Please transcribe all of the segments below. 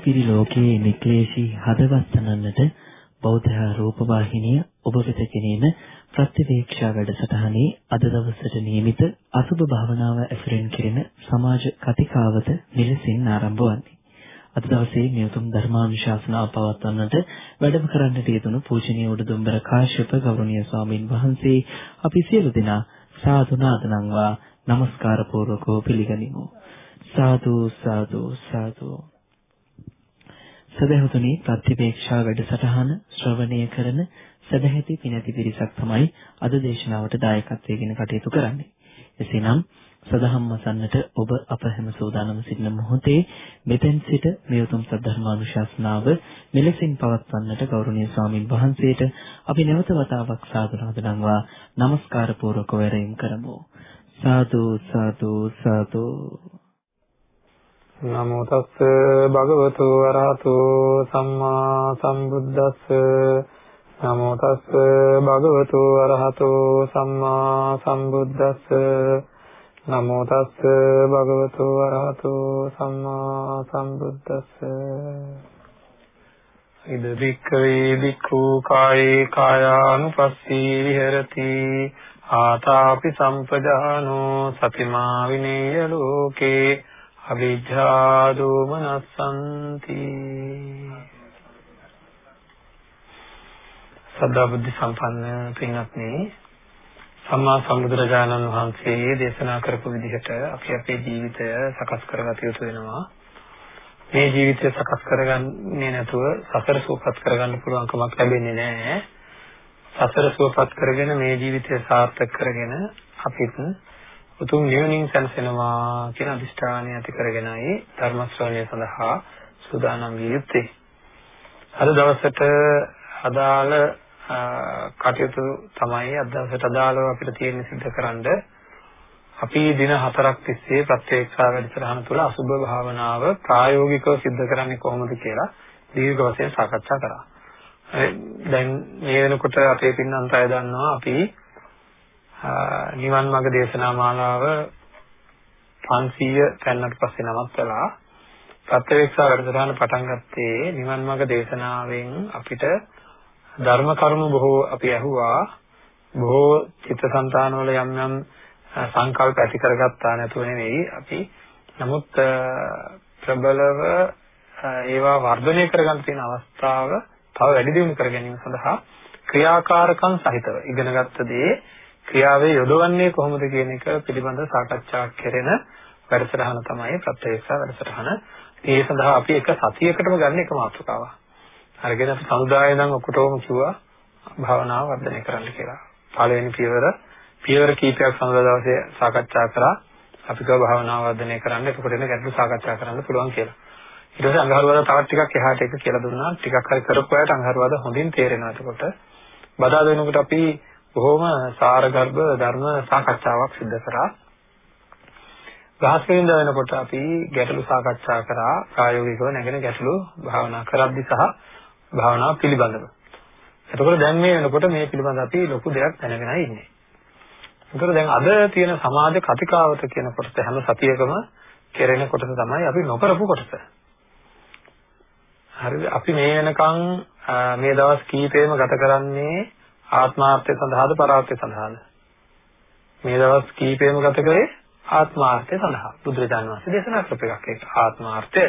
පිරි ලෝකයේ නික්ලේශී හදවත් තනන්නට බෞද්ධ රූපවාහිනිය ඔබ වෙත ගෙනෙන ප්‍රතිවේක්ෂා වැඩසටහනේ අද දවසට නියමිත අසුබ භාවනාව ඇසුරෙන් කෙරෙන සමාජ කතිකාවත මෙලෙසින් ආරම්භ වන්නේ. අද දවසේ මේ උතුම් ධර්මානුශාසනාව පවත්වන්නට වැඩම කරන්නට යෙදුණු පූජනීය උඩුදුම්බර කාශ්‍යප ගෞරවනීය ස්වාමින් වහන්සේ අපි සියලු දෙනා සාදු නාදනම්වා নমස්කාර පූර්වකව පිළිගනිමු. සාදු සාදු සාදු. සදහතුනි ප්‍රතිවේක්ෂා වැඩසටහන ශ්‍රවණය කරන සදැහැති පිනැති පිරිසක් තමයි අද දේශනාවට දායකත්වයෙන් කටයුතු කරන්නේ. එසේනම් සදහම් මසන්නට ඔබ අප හැම සෝදානම සිටින මොහොතේ මෙතෙන් සිට මේ උතුම් සද්ධර්මානුශාසනාව මෙලෙසින් පවත්වන්නට ගෞරවනීය ස්වාමින් වහන්සේට අපි නැවත වතාවක් සාදු නමස්කාර නමස්කාර පූර්වක වරෙන් කරමු. සාදු සාදු සාදු නමෝ තස්ස භගවතු වරහතු සම්මා සම්බුද්දස්ස. නමෝ තස්ස භගවතු වරහතු සම්මා සම්බුද්දස්ස. නමෝ තස්ස භගවතු වරහතු සම්මා සම්බුද්දස්ස. ඉද වික්ඛවේ වික්ඛු කායේ කායානුපස්සී විහෙරති. ආතාපි සම්පජානෝ සතිමා විනේය ලෝකේ. අවිජ්ජා දෝමනස්සන්ති සදා බුද්ධ සම්පන්න පින්වත්නි සම්මා සම්බුදුරජාණන් වහන්සේ දේශනා කරපු විදිහට අපි අපේ ජීවිතය සකස් කරගත යුතු වෙනවා. මේ ජීවිතය සකස් කරගන්නේ නැතුව සසර සූපත් කරගන්න පුළුවන් කමක් ලැබෙන්නේ නැහැ. සසර සුවපත් කරගෙන මේ ජීවිතය සාර්ථක කරගෙන අපිත් උතුම් නිවනින් සැනසෙනවා කියන අදිෂ්ඨානය ඇති කරගෙනයි ධර්ම ශ්‍රවණය සඳහා සූදානම් විය යුත්තේ. අද දවසට අදාළ කටයුතු තමයි අද දවසට අදාළව අපිට තියෙන සිද්ධකරනද අපි දින හතරක් තිස්සේ ප්‍රත්‍යක්ෂා වැඩසටහන තුළ අසුභ භාවනාව ප්‍රායෝගිකව සිද්ධ කරන්නේ කොහොමද කියලා දීර්ඝ වශයෙන් සාකච්ඡා කරා. දැන් මේ වෙනකොට අපේ පින්නන්ත අය දන්නවා අපි නිවන් මාර්ග දේශනා මාලාව 500 පැන්නට පස්සේ නවත්තලා ප්‍රත්‍යක්ෂ වැඩසටහන පටන් ගත්තේ නිවන් මාර්ග දේශනාවෙන් අපිට ධර්ම කරුණු බොහෝ අපි ඇහුවා. බොහෝ චිත්තසංතාන වල යම් යම් සංකල්ප ඇති කරගත්තා නැතුව නෙවෙයි අපි. නමුත් ප්‍රබලව ඒවා වර්ධනය කරගන්න තියෙන අවස්ථාව තව වැඩි දියුණු කර ගැනීම සඳහා ක්‍රියාකාරකම් සහිතව ඉගෙනගත්ත දේ ක්‍රියාවේ යොදවන්නේ කොහොමද කියන එක පිළිබඳව සාකච්ඡා කෙරෙන වැඩසටහන තමයි ප්‍රත්‍යක්ෂ වැඩසටහන. ඒ සඳහා අපි එක සතියකටම ගන්න එක මාතෘකාවක්. අරගෙන අපි සමුදාය නම් ඔක්කොටම කිව්වා භාවනාව වර්ධනය කරන්න කියලා. පළවෙනි පියවර පියවර කීපයක් සමුදා දවසේ සාකච්ඡා කරා. අපි කව භාවනාව වර්ධනය කරන්න එතකොට එන ගැටලු සාකච්ඡා කරන්න පුළුවන් කියලා. ඊට පස්සේ අඟහරුවාදා තවත් ටිකක් එහාට එක කියලා දුන්නා. ටිකක් හරි කරපු අයට අඟහරුවාදා හොඳින් තේරෙනවා එතකොට. බදා දෙනකොට අපි බොහොම සාරගර්භ ධර්ම සාකච්ඡාවක් සිදු කරා. ගාස්කරින්ද වෙනකොට අපි ගැටලු සාකච්ඡා කරා ප්‍රායෝගිකව නැගෙන ගැටලු භාවනා කරද්දි සහ භාවනාව පිළිබඳව. එතකොට දැන් මේ වෙනකොට මේ පිළිබඳ අපි ලොකු දෙයක් දැනගෙන ඉන්නේ. ඒකට දැන් අද තියෙන සමාජ කතිකාවත කියන කොටස හැම සතියකම කෙරෙන කොටස තමයි අපි නොකරපු කොටස. හරිද? අපි මේ වෙනකන් මේ දවස් කීපෙම ගත කරන්නේ ආත්මාර්ථය සඳහාද පරාර්ථය සඳහාද? මේ දවස් කීපෙම ගත කරේ ආත්මාර්ථය සඳහා. බුදුරජාණන් වහන්සේ දේශනා කරපු එකක් ඒක ආත්මාර්ථය.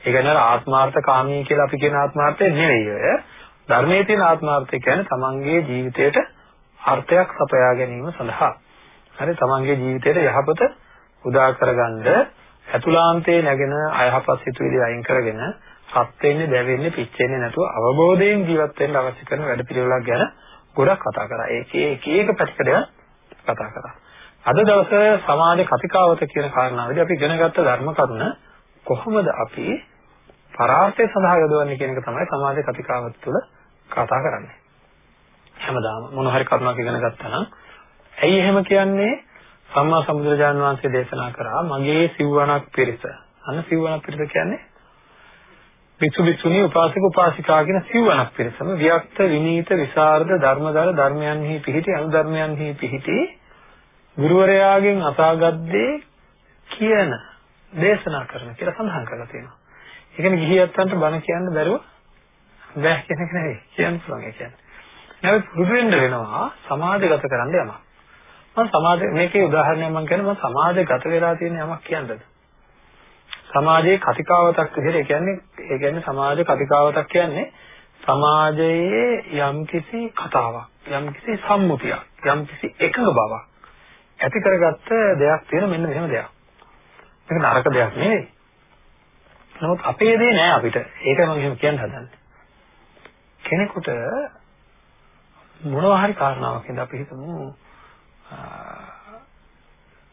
ඒ කියන්නේ ආත්මාර්ථ කාමී කියලා අපි කියන ආත්මාර්ථය නෙවෙයි ඔය. ධර්මයේ තියෙන ආත්මාර්ථය කියන්නේ තමන්ගේ ජීවිතයට අර්ථයක් සපයා ගැනීම සඳහා. හරි තමන්ගේ ජීවිතයට යහපත උදා කරගන්න ඇතුළාන්තයේ නැගෙන අයහපත් සිතුවිලි අයින් කරගෙන සත් වෙන්නේ, දැවෙන්නේ, පිච්චෙන්නේ නැතුව අවබෝධයෙන් ජීවත් වෙන්න අවශ්‍ය කරන වැඩ පිළිවෙලක් ගැන ගොඩක් කතා කරා. ඒකේ එක එක පැතිකඩයක් කතා කරා. අද දවසේ සමාජ කතිකාවත කියන කාරණාවේදී අපි ඉගෙනගත්ත ධර්ම කරුණ කොහොමද අපි පරාර්ථය සඳහා යොදවන්නේ කියන එක තමයි සමාජ කතිකාවත තුළ කතා කරන්නේ. හැමදාම මොන හරි කරුණක් ඉගෙන ගත්තා නම් ඇයි එහෙම කියන්නේ සම්මා සම්බුදුරජාණන් වහන්සේ දේශනා කරා මගේ සිව්වණක් පිරිස. අන්න සිව්වණක් පිරිස කියන්නේ විසු විසුණී උපාසක උපාසිකා කියන සිව්වණක් පිරිසම වික්ත විනීත විසරද ධර්මදර ධර්මයන්හි පිහිටි අනුධර්මයන්හි පිහිටි ගුරුවරයාගෙන් අසාගත් දේ කියන දේශනා කරන කියලා සඳහන් කරලා තියෙනවා. ඒ කියන්නේ ගිහියත්තන්ට බණ කියන්න බැරුව බෑ කියන එක නෙවෙයි කියන්න පුළුවන් ඒ කියන්නේ. නැවත පුරුදු වෙන්න වෙනවා සමාජගත කරන්න යමක්. මම සමාජ මේකේ උදාහරණයක් මම කියන්නේ මම සමාජගත වෙලා තියෙන යමක් කියන්නද? සමාජයේ කතිකාවතක් විදිහට ඒ කියන්නේ ඒ කියන්නේ සමාජ කතිකාවතක් කියන්නේ සමාජයේ යම්කිසි කතාවක් යම්කිසි සම්මුතියක් යම්කිසි එකඟ බවක් ඇති කරගත්ත දෙයක් තියෙන මෙන්න මෙහෙම දෙයක්. මේක නරක දෙයක් නෙවෙයි. නමුත් අපේ දේ නෑ අපිට. ඒක මම එහෙම කියන්න හදන්නේ. කෙනෙකුට මොනවා හරි කාරණාවක් හින්දා අපි හිතමු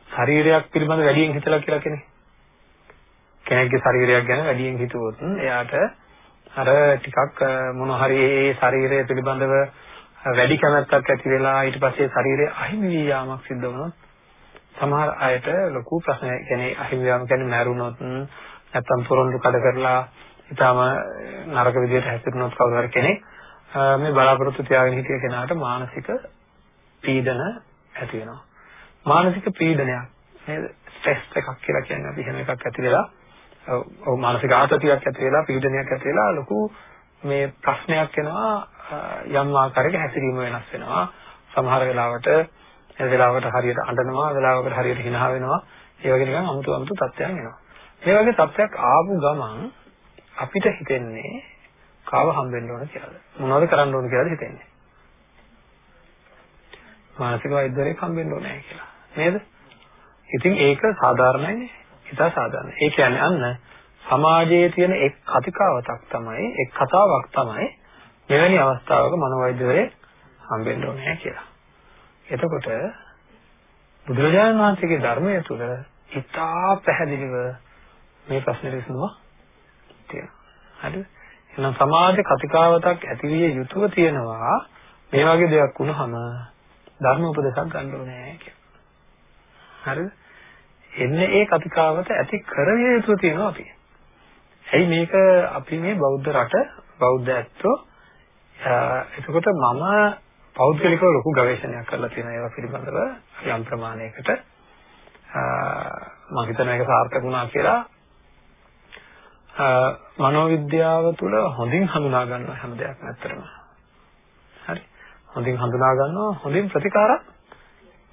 ශරීරයක් පිළිබඳ වැඩියෙන් හිතලා කියලා කෙනෙක්. කෙනෙක්ගේ ශරීරයක් ගැන වැඩියෙන් හිතුවොත් එයාට අර ටිකක් මොන හරි ඒ ශරීරය පිළිබඳව වැඩි කැමැත්තක් ඇති වෙලා ඊට පස්සේ ශරීරය අහිමි වී යාමක් සිද්ධ වුණොත් සමහර අයට ලොකු ප්‍රශ්නයක් කියන්නේ අහිමි යාම කියන්නේ මැරුණොත් නැත්තම් පොරොන්දු කඩ කරලා ඊටම නරක විදිහට හැසිරුණොත් කවුරු හරි කෙනෙක් මේ බලාපොරොත්තු තියාගෙන හිටිය කෙනාට මානසික පීඩන ඇති වෙනවා. මානසික පීඩනයක් නේද? ස්ට්‍රෙස් එකක් කියලා කියන්නේ අපි එහෙම එකක් ඇති වෙලා ඔව් මානසික ආතතියක් ඇති වෙලා පීඩනයක් ඇති වෙලා ලොකු මේ ප්‍රශ්නයක් එනවා යම් ආකාරයක හැසිරීම වෙනස් වෙනවා. සමහර වෙලාවට ඒ වෙලාවට හරියට අඬනවා, වෙලාවකට හරියට hina වෙනවා. ඒ වගේ නිකන් අමුතු අමුතු තත්ත්වයන් එනවා. මේ වගේ තත්ත්වයක් ආපු ගමන් අපිට හිතෙන්නේ කාව හම්බෙන්න ඕන කියලාද? මොනවද කරන්න ඕන කියලාද හිතෙන්නේ? මානසික වෛද්‍යවරයෙක් හම්බෙන්න ඕනේ කියලා. නේද? ඉතින් ඒක සාධාරණයිනේ. ඉතා සාධාරණයි. ඒ කියන්නේ අන්න සමාජයේ තියෙන එක් කතිකාවතක් තමයි එක් කතාවක් තමයි මෙවැනි අවස්ථාවක මනෝවෛද්‍යවරයෙක් හම්බෙන්න ඕනේ කියලා. එතකොට බුදුරජාණන් වහන්සේගේ ධර්මය තුළ ඉතා පැහැදිලිව මේ ප්‍රශ්නේ විසඳුමක් තියෙනවා. හරිද? එහෙනම් සමාජ කතිකාවතක් ඇතිවිය යුතුව තියෙනවා මේ වගේ දෙයක් වුණාම ධර්ම උපදේශක් ගන්න ඕනේ කියලා. හරිද? එන්නේ ඒ කතිකාවත ඇති කරවිය යුතුව තියෙනවා අපි. ඇයි මේක අපි මේ බෞද්ධ රට බෞද්ධ ඇත්තෝ එතකොට මම පෞද්ගලිකව ලොකු ගවේෂණයක් කරලා තියෙනවා ඒවා පිළිබඳව යම් ප්‍රමාණයකට මම හිතනවා ඒක සාර්ථක වුණා කියලා මනෝවිද්‍යාව තුළ හොඳින් හඳුනා ගන්න හැම දෙයක්ම ඇත්තටම. හරි. හොඳින් හඳුනා ගන්නවා හොඳින් ප්‍රතිකාර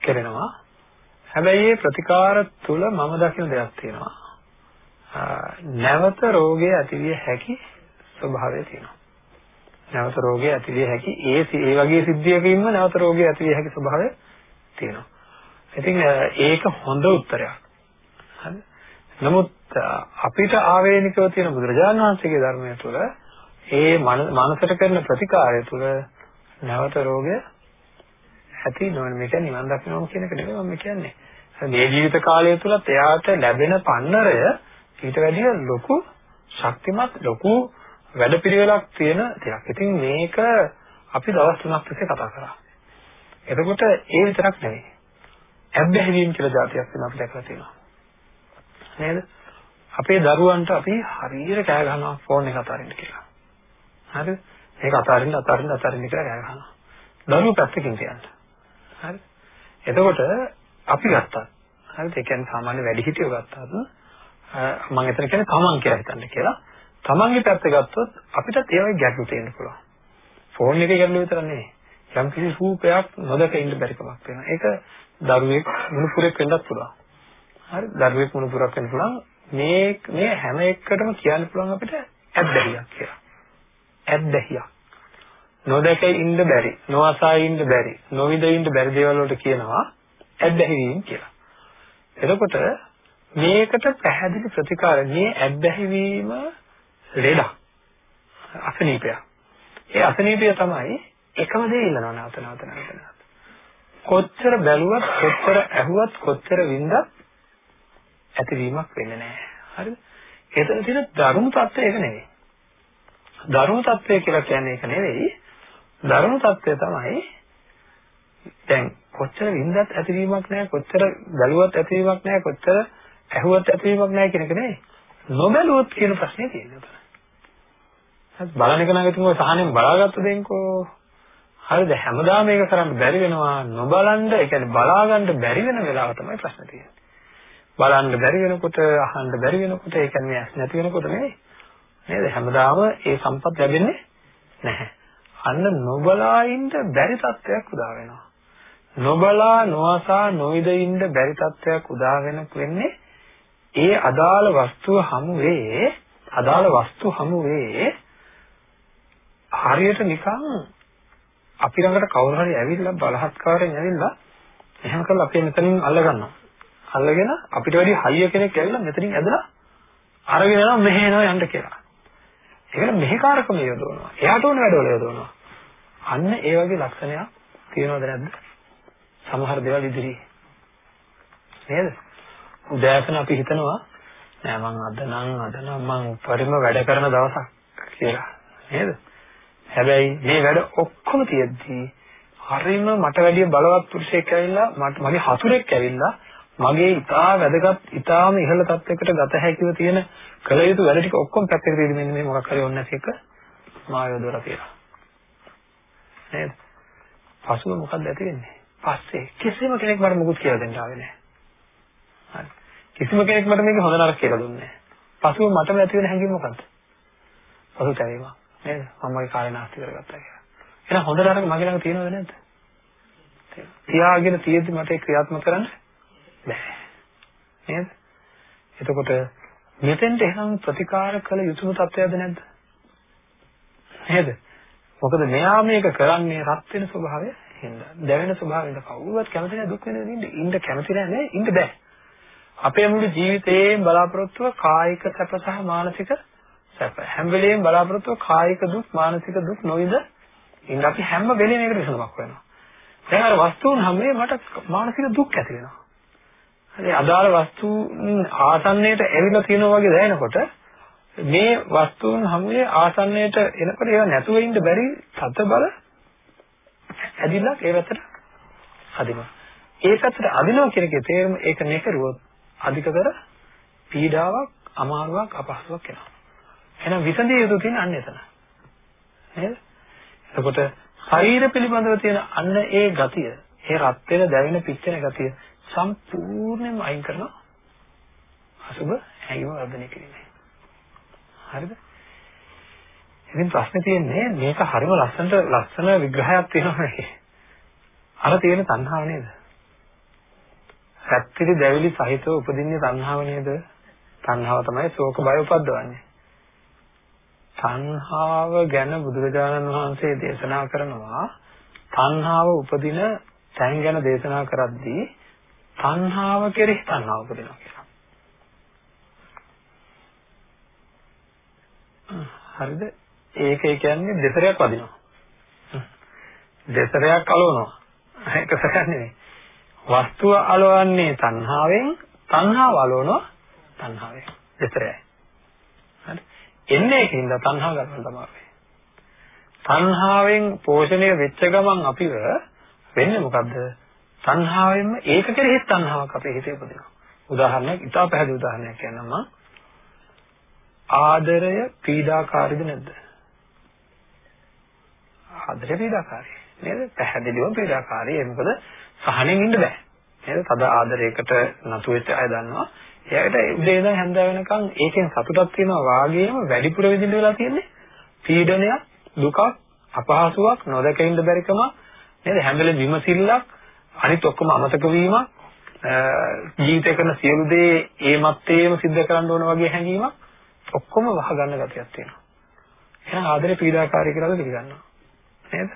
කරනවා. හැබැයි මේ ප්‍රතිකාර තුළ මම දකින දෙයක් තියෙනවා. නැවත රෝගය ඇතිවිය හැකි ස්වභාවය තියෙනවා. නැවත රෝගය ඇතිවිය හැකි ඒ ඒ වගේ සිද්ධියකින්ම නැවත රෝගය ඇතිවිය හැකි ස්වභාවය තියෙනවා. ඉතින් ඒක හොඳ උත්තරයක්. හරි. නමුත් අපිට ආවේනිකව තියෙන බුදුරජාණන් වහන්සේගේ ධර්මය තුළ ඒ මනසට කරන ප්‍රතිකාරය තුළ නැවත රෝගය ඇති නොවන මේක නිවන් දකින්නවා කියන එක නෙමෙයි මම කියන්නේ. මේ ජීවිත කාලය තුලත් එයාට ලැබෙන පන්නරය ඊට වැඩිය ලොකු ශක්තිමත් ලොකු වැඩපිළිවෙලක් තියෙන දෙයක්. ඉතින් මේක අපි දවස් තුනක් තිස්සේ කතා කරා. එතකොට ඒ විතරක් නෙවෙයි. ඇබ්බැහිවීම කියලා જાතියක් වෙන අපි දැකලා තියෙනවා. නේද? අපේ දරුවන්ට අපි හරියට කෑ ගහනවා ෆෝන් එක අතාරින්න කියලා. හරිද? මේක අතාරින්න අතාරින්න අතාරින්න කියලා කෑ ගහනවා. දරුවෝ පැත්තකින් තියන්න. හරි? එතකොට අපි ගත්තා. හරිද? ඒ කියන්නේ සාමාන්‍ය වැඩිහිටියෝ ගත්තාද මම එතන කියන්නේ තමන් කියලා හිතන්න කියලා. තමන්ගේ පැත්ත ගත්තොත් අපිටත් ඒ වගේ ගැටලු තියෙන්න පුළුවන්. ෆෝන් එකේ ගැටලු විතර නෙවෙයි. යම් කිසි රූපයක් නොදක ඉන්න බැරි කමක් වෙනවා. ඒක දරුවෙක් මුණුපුරෙක් වෙන්නත් පුළුවන්. හරි? දරුවෙක් මුණුපුරක් වෙන්න පුළුවන්. මේ මේ හැම එකකටම කියන්න පුළුවන් අපිට ඇබ්බැහියක් කියලා. ඇබ්බැහියක්. නොදක ඉන්න බැරි, නොඅසා ඉන්න බැරි, නොවිඳ ඉන්න බැරි දේවල් වලට කියනවා ඇබ්බැහිවීම කියලා. එතකොට මේකට පැහැදිලි ප්‍රතිකාර මේ ඇබ්බැහිවීම ලෙඩක්. අසනීපය. ඒ අසනීපය තමයි එකම දේ ඉල්ලනවා නැවත නැවත නැවත නැවත. කොච්චර බැලුවත් කොච්චර ඇහුවත් කොච්චර වින්දත් ඇතිවීමක් වෙන්නේ නැහැ. හරිද? ඒතන තියෙන ධර්ම తත්වය ඒක නෙවෙයි. ධර්ම తත්වය කියලා කියන්නේ ඒක නෙවෙයි. ධර්ම తත්වය තමයි දැන් කොච්චර වින්දත් ඇතිවීමක් නැහැ කොච්චර බැලුවත් ඇතිවීමක් නැහැ කොච්චර ඇහුවත් ඇතිවීමක් නැහැ කියන එක නෙවෙයි නොබැලුවොත් කියන ප්‍රශ්නේ තියෙනවා හරි බලන එක නම් ඉතින් ඔය සහනෙන් බලාගත්ත දෙන්කෝ හරිද හැමදාම මේක කරන්න බැරි වෙනවා නොබලන්න ඒ කියන්නේ බලා ගන්න බැරි වෙන වෙලාව තමයි ප්‍රශ්න තියෙන්නේ බලන්න බැරි වෙනකොට අහන්න බැරි වෙනකොට ඒ කියන්නේ ඇස් නැති වෙනකොට නෙවෙයි. නේද? හැමදාම ඒ සම්පත් ලැබෙන්නේ නැහැ. අන්න නොබලා ඉන්න බැරි තත්ත්වයක් උදා වෙනවා. නොබලා නොඅසා නොවිද ඉන්න බැරි තත්ත්වයක් උදා වෙන්නේ ඒ අදාළ වස්තුව හමුවේ අදාළ වස්තු හමුවේ හරියට නිකන් අපි ළඟට කවුරු හරි ඇවිල්ලා බලහත්කාරයෙන් ඇවිල්ලා එහෙම කරලා අපි මෙතනින් අල්ල ගන්නවා. අල්ලගෙන අපිට වැඩි හයිය කෙනෙක් ඇවිල්ලා මෙතනින් ඇදලා අරගෙන යනවා මෙහෙ එනවා යන්න කියලා. ඒකට මෙහෙකාරකම යොදවනවා. එයාට ඕන වැඩවල යොදවනවා. අන්න ඒ වගේ ලක්ෂණයක් තියෙනවද නැද්ද? සමහර දේවල් ඉදිරියේ. නේද? උදෑසන අපි හිතනවා නෑ මං අද නම් අද නම් මං උපරිම වැඩ කරන දවසක් කියලා. නේද? හැබැයි මේ වැඩ ඔක්කොම තියෙද්දී හරිම මට වැඩිය බලවත් පුරුෂයෙක් ඇවිල්ලා මට මගේ හතුරෙක් ඇවිල්ලා මගේ ඉතා වැදගත් ඉතාම ඉහළ තත්යකට ගත හැකිව තියෙන කල යුතු වැඩ ටික ඔක්කොම පැත්තකට දාලා මෙන්න මේ මොකක් හරි ඕන නැති එක මා යොදවලා තියෙනවා. නේද? පසුව මොකක්ද ඇති වෙන්නේ? පස්සේ කිසිම කෙනෙක් මට මුකුත් කියලා දෙන්න ආවේ නැහැ. හරි. කිසිම කෙනෙක් මට මේක හොඳ නරක කියලා දුන්නේ නැහැ. පසුව මටම ඇති වෙන හැඟීම මොකද්ද? පසුතැවීම. නේද? මම මගේ කාලේ නාස්ති කරගත්තා කියලා. එහෙනම් හොඳ නරක මගේ ළඟ තියෙනවද නැද්ද? තියාගෙන තියෙද්දි මට ඒක ක්‍රියාත්මක කරන්න බෑ. නේද? එතකොට මෙතෙන්ට එහෙනම් ප්‍රතිකාර කළ යුතුම තත්ත්වයක්ද නැද්ද? නේද? මොකද මෙයා මේක කරන්නේ රත් වෙන ස්වභාවය හින්දා. දැවෙන ස්වභාවයෙන් කවුරුවත් කැමති නැහැ දුක් වෙන විදිහට. ඉන්න කැමති නැහැ ඉන්න බෑ. අපේ මුළු ජීවිතේම බලාපොරොත්තුව කායික සැප සහ මානසික සැප. හැම වෙලෙම බලාපොරොත්තුව කායික දුක් මානසික දුක් නොයිද? ඉන්න අපි හැම වෙලෙම ඒකට විසඳුමක් වෙනවා. දැන් අර වස්තුන් හැමේ මට මානසික දුක් ඇති වෙනවා. හරි අදාළ වස්තුන් ආසන්නයට ඇවිල්ලා තියෙනවා වගේ දැනෙනකොට මේ වස්තුන් හැමේ ආසන්නයට එනකොට ඒවා නැතුව ඉන්න බැරි සත බල ඇදිලා ඒ පැත්තට අදිනවා. ඒ පැත්තට අදිනවා කියන එකේ තේරුම ඒක නෙකරුවොත් අධිකතර පීඩාවක් අමාරුවක් අපහසුයක් එනවා. එහෙනම් විසඳිය යුතු තියෙන අන්න එතන. නේද? එතකොට ශරීර පිළිබඳව තියෙන අන්න ඒ ගතිය, ඒ රත් වෙන දැවෙන පිච්චෙන ගතිය සම්පූර්ණයෙන්ම අයින් කරනවා. අසුබ හැඟීම වර්ධනය කිරීමෙන්. හරිද? ඉතින් ප්‍රශ්නේ තියෙන්නේ මේක හරිම ලස්සනට ලස්සන විග්‍රහයක් තියෙනවා මේකේ. අර තියෙන තණ්හාව නේද? සත්‍විලි දැවිලි සහිතව උපදින්නේ තණ්හාව නේද? තණ්හාව තමයි ශෝක බය උපද්දවන්නේ. තණ්හාව ගැන බුදුරජාණන් වහන්සේ දේශනා කරනවා තණ්හාව උපදින තැන් ගැන දේශනා කරද්දී තණ්හාව කෙරෙහි තණ්හාව උපදිනවා කියලා. හරිද? ඒක ඒ කියන්නේ දෙසරයක් වදිනවා. දෙසරයක් අලවනවා. ඒක සැකක් නෙවෙයි. වස්තුව අලවන්නේ තණ්හාවෙන්, තණ්හාව අලවනවා තණ්හාවෙන්. දෙසරයයි. හරි. එන්නේ ඒකින්ද තණ්හාව ගන්න තමයි. තණ්හාවෙන් පෝෂණය වෙච්ච ගමන් අපිව වෙන්නේ මොකද්ද? තණ්හාවෙන්ම ඒක කෙරෙහි තණ්හාවක් අපේ හිතේ උපදිනවා. උදාහරණයක්, ඉතා පැහැදිලි උදාහරණයක් කියන්නම් මම. ආදරය පීඩාකාරීද නැද්ද? ආදරය පීඩාකාරී. නේද? පැහැදිලිවම පීඩාකාරී. ඒ මොකද සහනෙන් ඉන්න බෑ. නේද? තද ආදරයකට නතු වෙච්ච අය දන්නවා. එයාට උදේ ඉඳන් හැන්ද වෙනකන් ඒකෙන් සතුටක් තියෙනවා වාගේම වැඩිපුර විඳින්න වෙලා තියෙන්නේ පීඩනයක්, දුකක්, අපහසුාවක්, නොදක ඉන්න බැරිකම නේද? හැම වෙලෙම විමසිල්ලක් අනිත් ඔක්කොම අමතක වීමක් ජීවිතේ කරන සියලු දේ ඒ මත්තේම සිද්ධ කරන්න ඕන වගේ හැඟීමක් ඔක්කොම වහ ගන්න ගතියක් තියෙනවා. එහෙනම් ආදරේ පීඩාකාරී කියලාද පිළිගන්නවා. නේද?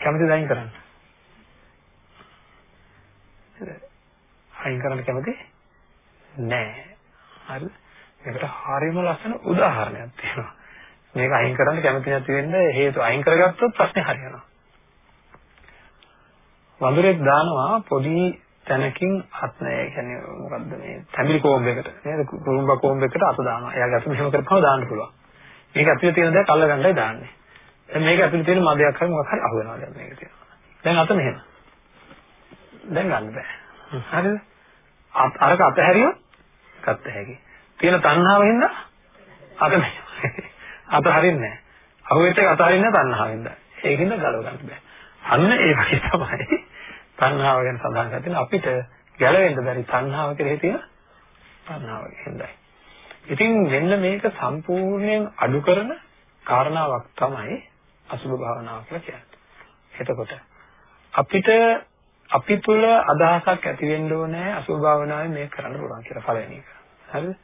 කැමති දයින් කරන්න. නේද? අයින් කරන්න කැමති නෑ. හරිද? මේකට හරියම ලස්සන උදාහරණයක් තියෙනවා. මේක අයින් කරන්න කැමති නැති වෙන්න හේතු අයින් කරගත්තොත් ප්‍රශ්නේ හරියනවා. වඳුරෙක් දානවා පොඩි තැනකින් අත්නය කියන්නේ මොකද්ද මේ තැඹිලි කෝම්බයකට නේද කුරුම්බ කෝම්බයකට අත දානවා. එයාගේ අත මෙහෙම කරපුවම දාන්න පුළුවන්. මේක ඇතුලේ තියෙන දේ කල්ල ගන්නයි දාන්නේ. දැන් මේක ඇතුලේ තියෙන මදයක් හරි මොකක් හරි අහු වෙනවා දැන් මේක තියෙනවා. දැන් අත මෙහෙම. දැන් ගන්න බෑ. හරිද? අරක අතහැරියොත් ගත්ත හැකි. තියෙන තණ්හාව හින්දා අත මෙහෙම. අත හරින්නේ නැහැ. අහුවෙච්ච එක අතහරින්න තණ්හාවෙන්ද. ඒකින්ද ගලව ගන්න බෑ. අන්න ඒ වගේ තමයි තණ්හාව ගැන සඳහන් කරන්නේ අපිට ගැලවෙන්න බැරි තණ්හාව කෙරෙහි තියෙන තණ්හාව හින්දායි. ඉතින් මෙන්න මේක සම්පූර්ණයෙන් අඩු කරන කාරණාවක් තමයි අසුභ භාවනාව කියලා කියන්නේ. එතකොට අපිට අපි තුල අදහසක් ඇති වෙන්න ඕනේ අසුභ භාවනාවේ මේක කරන්න පුළුවන් කියලා පළවෙනි එක. හරිද?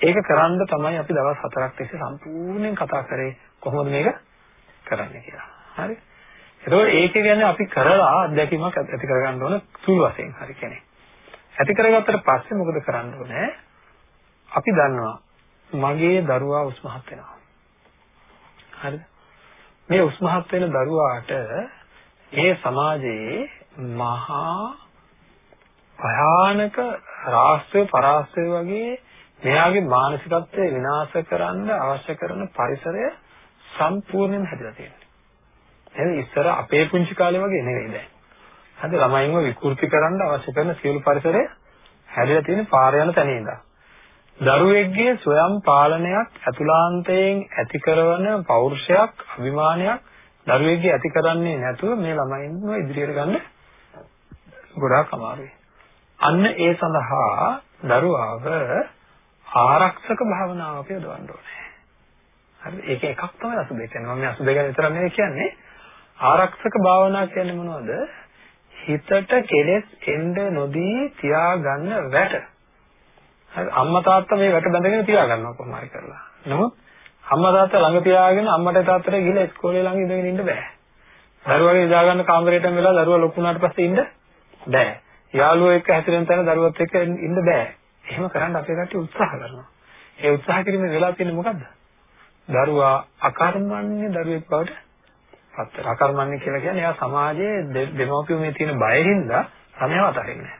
ඒක කරන්න තමයි අපි දවස් 4ක් තිස්සේ සම්පූර්ණයෙන් කතා කරේ කොහොමද මේක කරන්නේ කියලා. හරි? ඒකෝ ඒක කියන්නේ අපි කරලා අත්දැකීමක් ඇති කරගන්න ඕන සුළු වශයෙන් හරි කෙනෙක්. ඇති කරගත්තට පස්සේ මොකද කරන්න ඕනේ? අපි දන්නවා මගේ දරුවා උස්මහත් වෙනවා. හරිද? මේ උස්මහත් වෙන දරුවාට ඒ සමාජයේ මහා භයානක රාष्ट्रीय පරාස්ත්‍රය වගේ මෙයාගේ මානසිකත්වය විනාශ කරන්න අවශ්‍ය කරන පරිසරය සම්පූර්ණයෙන්ම හැදිලා තියෙනවා. එහෙනම් ඉස්සර අපේ පුංචි කාලේ වගේ නෙවෙයි දැන්. හද ළමයින්ව විකෘති කරන්න අවශ්‍ය කරන සියලු පරිසරය හැදිලා තියෙන පාර යන තැන ඉඳලා. දරුවෙක්ගේ ස්වයං පාලනයක් අතුලාන්තයෙන් ඇති කරන පෞරුෂයක් අභිමානයක් දරුවෙක්ගේ ඇති කරන්නේ නැතුව මේ ළමයින්ව ඉදිරියට ගන්න ගොඩාක් අමාරුයි. අන්න ඒ සඳහා දරුවාව ආරක්ෂක භාවනාවක යොදවන්න ඕනේ. හරි ඒක එකක් තමයි අසුබේ කියන්නේ. මම මේ අසුබේ ගැන විතරක් නෙවෙයි කියන්නේ. ආරක්ෂක භාවනාව කියන්නේ මොනවද? හිතට කෙලෙස් එන්න නොදී තියාගන්න වැට. හරි අම්මා තාත්තා මේ වැට බැඳගෙන තියාගන්නවා කොහොම හරි කරලා. නමුත් අම්මා තාත්තා ළඟ තියාගෙන අම්මට තාත්තට ගිහලා ඉස්කෝලේ ළඟ ඉඳගෙන ඉන්න බෑ. දරුවාගේ නිදා ගන්න කාමරේටම වෙලා දරුවා ලොකු වුණාට පස්සේ ඉන්න බෑ. යාළුවෝ එක්ක හැසිරෙන තැන දරුවත් එක්ක ඉන්න බෑ. එහෙම කරන්න අපේ කට්ටිය උත්සාහ කරනවා. ඒ උත්සාහ කිරීමේ වෙලා තියෙන්නේ මොකද්ද? දරුවා අකර්මණ්‍ය දරුවෙක් බවට පත් වෙනවා. අකර්මණ්‍ය කියලා කියන්නේ එයා සමාජයේ දෙමව්පියෝ මේ තියෙන බය හින්දා ළමයාව අතහරින්නේ